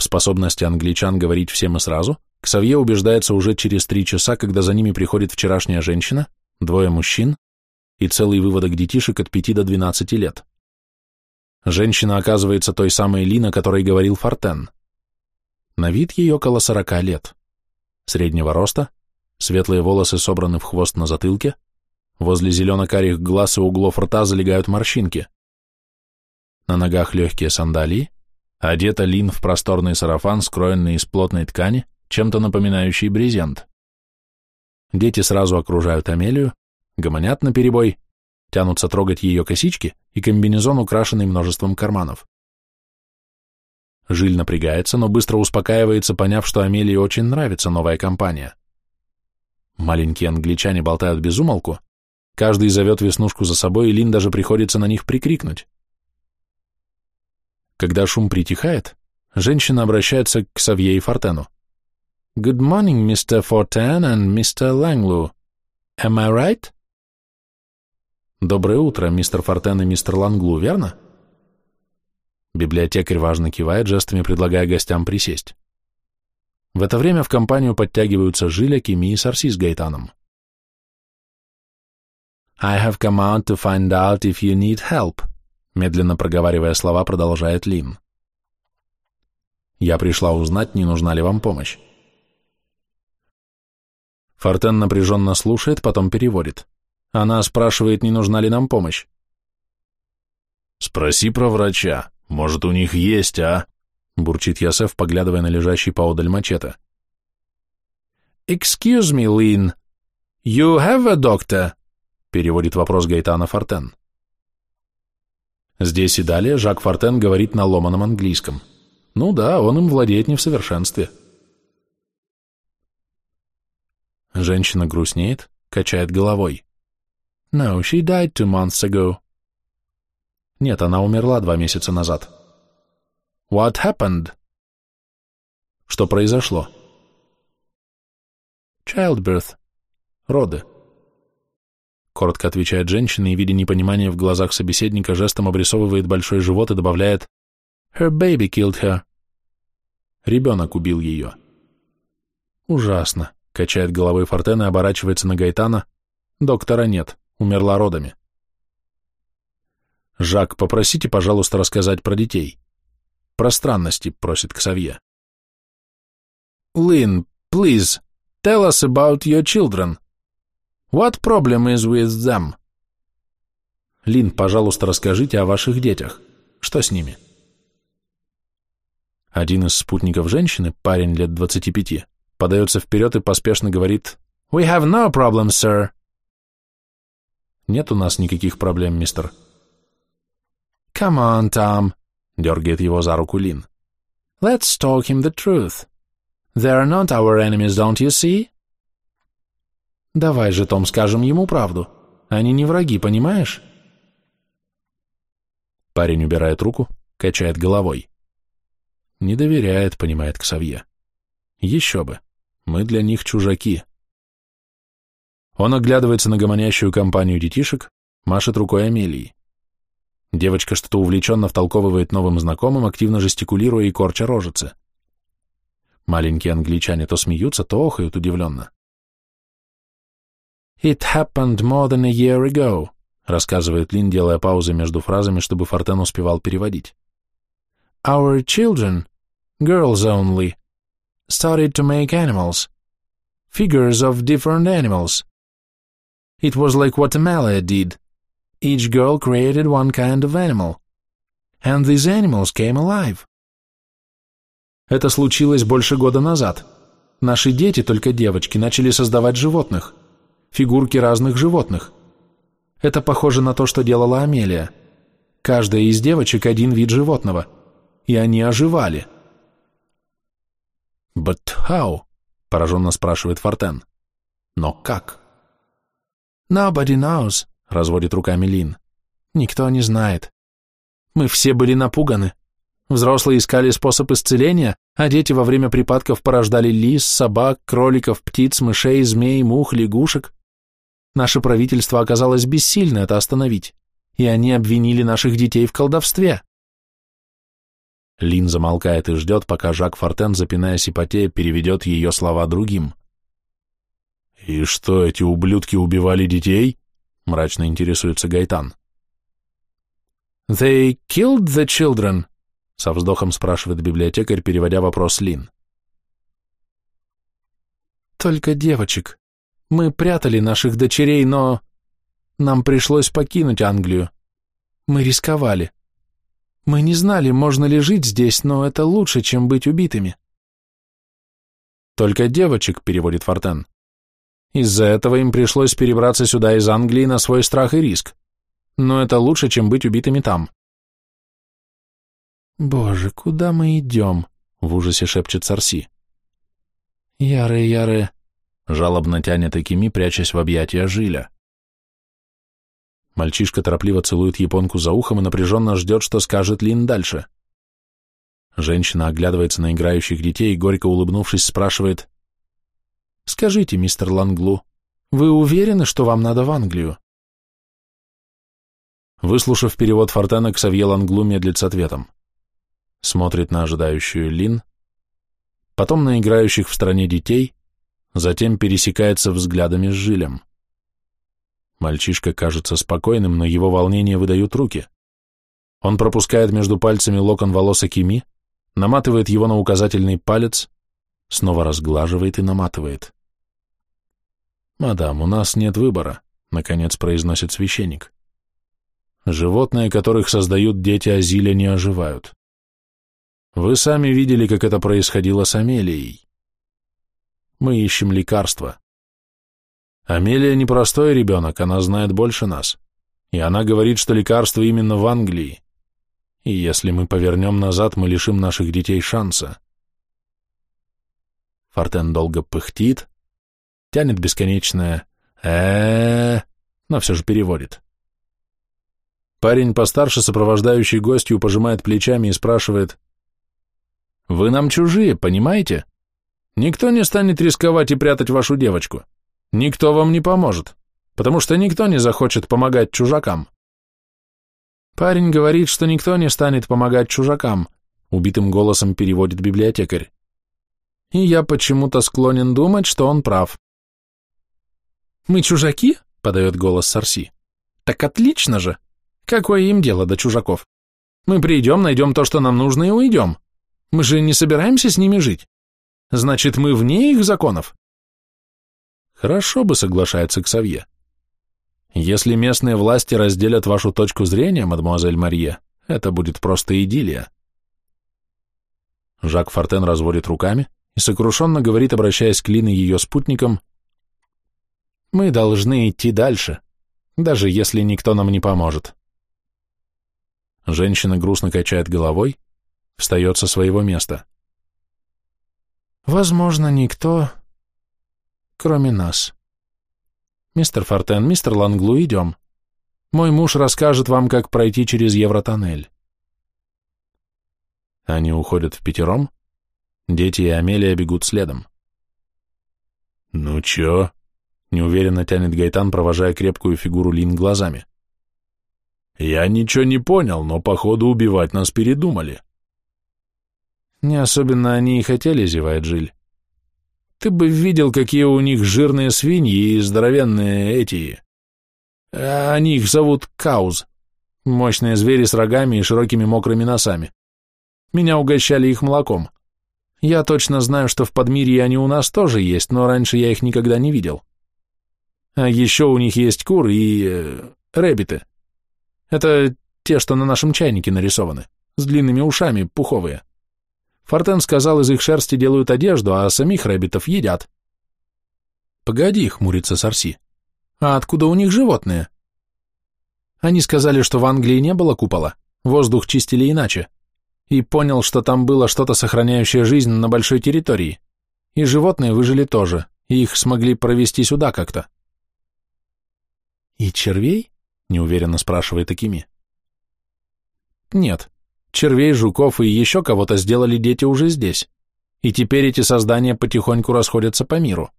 В способности англичан говорить всем и сразу Ксавье убеждается уже через три часа, когда за ними приходит вчерашняя женщина, двое мужчин и целый выводок детишек от пяти до двенадцати лет. Женщина оказывается той самой Лин, о которой говорил Фортен. На вид ей около сорока лет. Среднего роста, светлые волосы собраны в хвост на затылке, возле зелено-карих глаз и углов рта залегают морщинки. На ногах легкие сандалии, одета Лин в просторный сарафан, скроенный из плотной ткани, чем-то напоминающий брезент. Дети сразу окружают Амелию, гомонят наперебой, тянутся трогать ее косички и комбинезон, украшенный множеством карманов. Жиль напрягается, но быстро успокаивается, поняв, что Амелии очень нравится новая компания. Маленькие англичане болтают без умолку, каждый зовет Веснушку за собой, и Лин даже приходится на них прикрикнуть. Когда шум притихает, женщина обращается к Савье и Фортену. «Good morning, Mr. Fortin and Mr. Langlu. Am I right?» «Доброе утро, мистер Фортен и мистер Ланглу, верно?» Библиотекарь важно кивает, жестами предлагая гостям присесть. В это время в компанию подтягиваются Жиля, Кими и Сарси с Гайтаном. «I have come out to find out if you need help», медленно проговаривая слова, продолжает Лин. «Я пришла узнать, не нужна ли вам помощь». Фортен напряженно слушает, потом переводит. Она спрашивает, не нужна ли нам помощь. «Спроси про врача. Может, у них есть, а?» бурчит Ясеф, поглядывая на лежащий поодаль мачете. «Excuse me, Lin. You have a doctor?» переводит вопрос Гайтана Фортен. Здесь и далее Жак Фортен говорит на ломаном английском. Ну да, он им владеет не в совершенстве. Женщина грустнеет, качает головой. No, she died two months ago. Нет, она умерла два месяца назад. What happened? Что произошло? Childbirth. Роды. Коротко отвечает женщина и, видя непонимание в глазах собеседника, жестом обрисовывает большой живот и добавляет Her baby killed her. Ребенок убил ее. Ужасно. Качает головой Фортен и оборачивается на Гайтана. Доктора нет. Умерла родами. Жак, попросите, пожалуйста, рассказать про детей. Про странности, просит Ксавье. Лин, please, tell us about your children. What problem is with them? Лин, пожалуйста, расскажите о ваших детях. Что с ними? Один из спутников женщины, парень лет 25, подается вперед и поспешно говорит «We have no problem, sir». «Нет у нас никаких проблем, мистер». «Come on, Tom», — дергает его за руку Лин. «Let's talk him the truth. They're not our enemies, don't you see?» «Давай же, Том, скажем ему правду. Они не враги, понимаешь?» Парень убирает руку, качает головой. Не доверяет, понимает Ксавье. Еще бы. Мы для них чужаки. Он оглядывается на гомонящую компанию детишек, машет рукой Амелии. Девочка что-то увлеченно втолковывает новым знакомым, активно жестикулируя и корча рожицы. Маленькие англичане то смеются, то охают удивленно. «It happened more than a year ago», рассказывает Лин, делая паузы между фразами, чтобы Фортен успевал переводить. Our children, girls only, started to make animals, figures of different animals. It was like what Amalia did. Each girl created one kind of animal, and these animals came alive. Это случилось больше года назад. Наши дети, только девочки, начали создавать животных, Фигурки разных животных. Это похоже на то, что делала Амелия. Каждая из девочек один вид животного, и они оживали. «But how?» – пораженно спрашивает Фортен. «Но как?» «Nobody knows», – разводит руками Лин. «Никто не знает. Мы все были напуганы. Взрослые искали способ исцеления, а дети во время припадков порождали лис, собак, кроликов, птиц, мышей, змей, мух, лягушек. Наше правительство оказалось бессильно это остановить, и они обвинили наших детей в колдовстве. Лин замолкает и ждет, пока Жак Фортен, запинаясь и потея, переведет ее слова другим. «И что, эти ублюдки убивали детей?» — мрачно интересуется Гайтан. «They killed the children?» — со вздохом спрашивает библиотекарь, переводя вопрос Лин. «Только девочек», мы прятали наших дочерей, но... Нам пришлось покинуть Англию. Мы рисковали. Мы не знали, можно ли жить здесь, но это лучше, чем быть убитыми. Только девочек, переводит Фортен. Из-за этого им пришлось перебраться сюда из Англии на свой страх и риск. Но это лучше, чем быть убитыми там. «Боже, куда мы идем?» — в ужасе шепчет Сарси. «Яре, Яре, Жалобно тянет Акими, прячась в объятия Жиля. Мальчишка торопливо целует японку за ухом и напряженно ждет, что скажет Лин дальше. Женщина оглядывается на играющих детей и, горько улыбнувшись, спрашивает, «Скажите, мистер Ланглу, вы уверены, что вам надо в Англию?» Выслушав перевод Фортена, Ксавье Ланглу медлит с ответом. Смотрит на ожидающую Лин, потом на играющих в стране детей, затем пересекается взглядами с Жилем. Мальчишка кажется спокойным, но его волнение выдают руки. Он пропускает между пальцами локон волос Акими, наматывает его на указательный палец, снова разглаживает и наматывает. «Мадам, у нас нет выбора», — наконец произносит священник. «Животные, которых создают дети Азиля, не оживают. Вы сами видели, как это происходило с Амелией. Мы ищем лекарства. Амелия непростой ребенок, она знает больше нас. И она говорит, что лекарство именно в Англии. И если мы повернем назад, мы лишим наших детей шанса. Фортен долго пыхтит, тянет бесконечное э, но все же переводит. Парень постарше, сопровождающий гостью, пожимает плечами и спрашивает, «Вы нам чужие, понимаете? Никто не станет рисковать и прятать вашу девочку. Никто вам не поможет, потому что никто не захочет помогать чужакам. Парень говорит, что никто не станет помогать чужакам, убитым голосом переводит библиотекарь. И я почему-то склонен думать, что он прав. «Мы чужаки?» — подает голос Сарси. «Так отлично же! Какое им дело до чужаков? Мы придем, найдем то, что нам нужно, и уйдем. Мы же не собираемся с ними жить. Значит, мы вне их законов? Хорошо бы, соглашается Ксавье. Если местные власти разделят вашу точку зрения, мадемуазель Мария, это будет просто идиллия. Жак Фортен разводит руками и сокрушенно говорит, обращаясь к Лин и ее спутникам, «Мы должны идти дальше, даже если никто нам не поможет». Женщина грустно качает головой, встает со своего места. Возможно, никто, кроме нас. Мистер Фортен, мистер Ланглу, идем. Мой муж расскажет вам, как пройти через Евротоннель. Они уходят в пятером, дети и Амелия бегут следом. «Ну чё?» — неуверенно тянет Гайтан, провожая крепкую фигуру Лин глазами. Я ничего не понял, но, походу, убивать нас передумали. Не особенно они и хотели, зевает Жиль. Ты бы видел, какие у них жирные свиньи и здоровенные эти... А они их зовут кауз. Мощные звери с рогами и широкими мокрыми носами. Меня угощали их молоком. Я точно знаю, что в Подмирье они у нас тоже есть, но раньше я их никогда не видел. А еще у них есть куры и... Э, рэббиты. Это те, что на нашем чайнике нарисованы, с длинными ушами, пуховые. Фортен сказал, из их шерсти делают одежду, а самих рэббитов едят. Погоди, хмурится Сарси. А откуда у них животные? Они сказали, что в Англии не было купола, воздух чистили иначе. И понял, что там было что-то, сохраняющее жизнь на большой территории. И животные выжили тоже, и их смогли провести сюда как-то. «И червей?» — неуверенно спрашивает Акими. «Нет, Червей, жуков и еще кого-то сделали дети уже здесь, и теперь эти создания потихоньку расходятся по миру.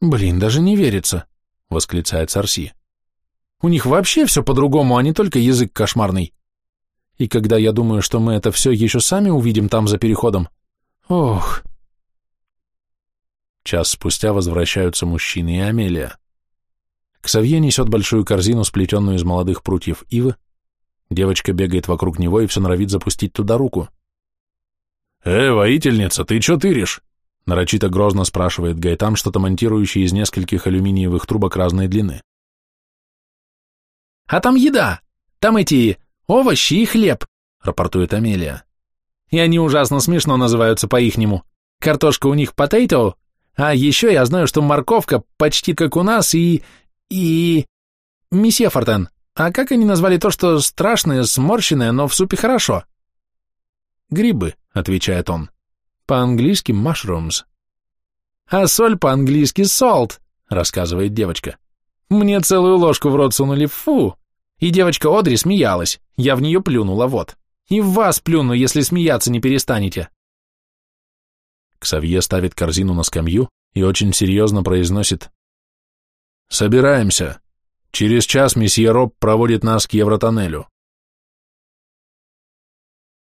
«Блин, даже не верится», — восклицает Сарси. «У них вообще все по-другому, а не только язык кошмарный. И когда я думаю, что мы это все еще сами увидим там за переходом, ох...» Час спустя возвращаются мужчины и Амелия. Ксавье несет большую корзину, сплетенную из молодых прутьев ивы, Девочка бегает вокруг него и все норовит запустить туда руку. «Э, воительница, ты что тыришь?» Нарочито грозно спрашивает Гайтам, что-то монтирующий из нескольких алюминиевых трубок разной длины. «А там еда! Там эти овощи и хлеб!» — рапортует Амелия. «И они ужасно смешно называются по-ихнему. Картошка у них потейто, а еще я знаю, что морковка почти как у нас и... и... Месье Фортен, а как они назвали то, что страшное, сморщенное, но в супе хорошо? Грибы, отвечает он. По-английски mushrooms. А соль по-английски salt, рассказывает девочка. Мне целую ложку в рот сунули, фу. И девочка Одри смеялась. Я в нее плюнула, вот. И в вас плюну, если смеяться не перестанете. Ксавье ставит корзину на скамью и очень серьезно произносит «Собираемся. Через час месье Роб проводит нас к Евротоннелю.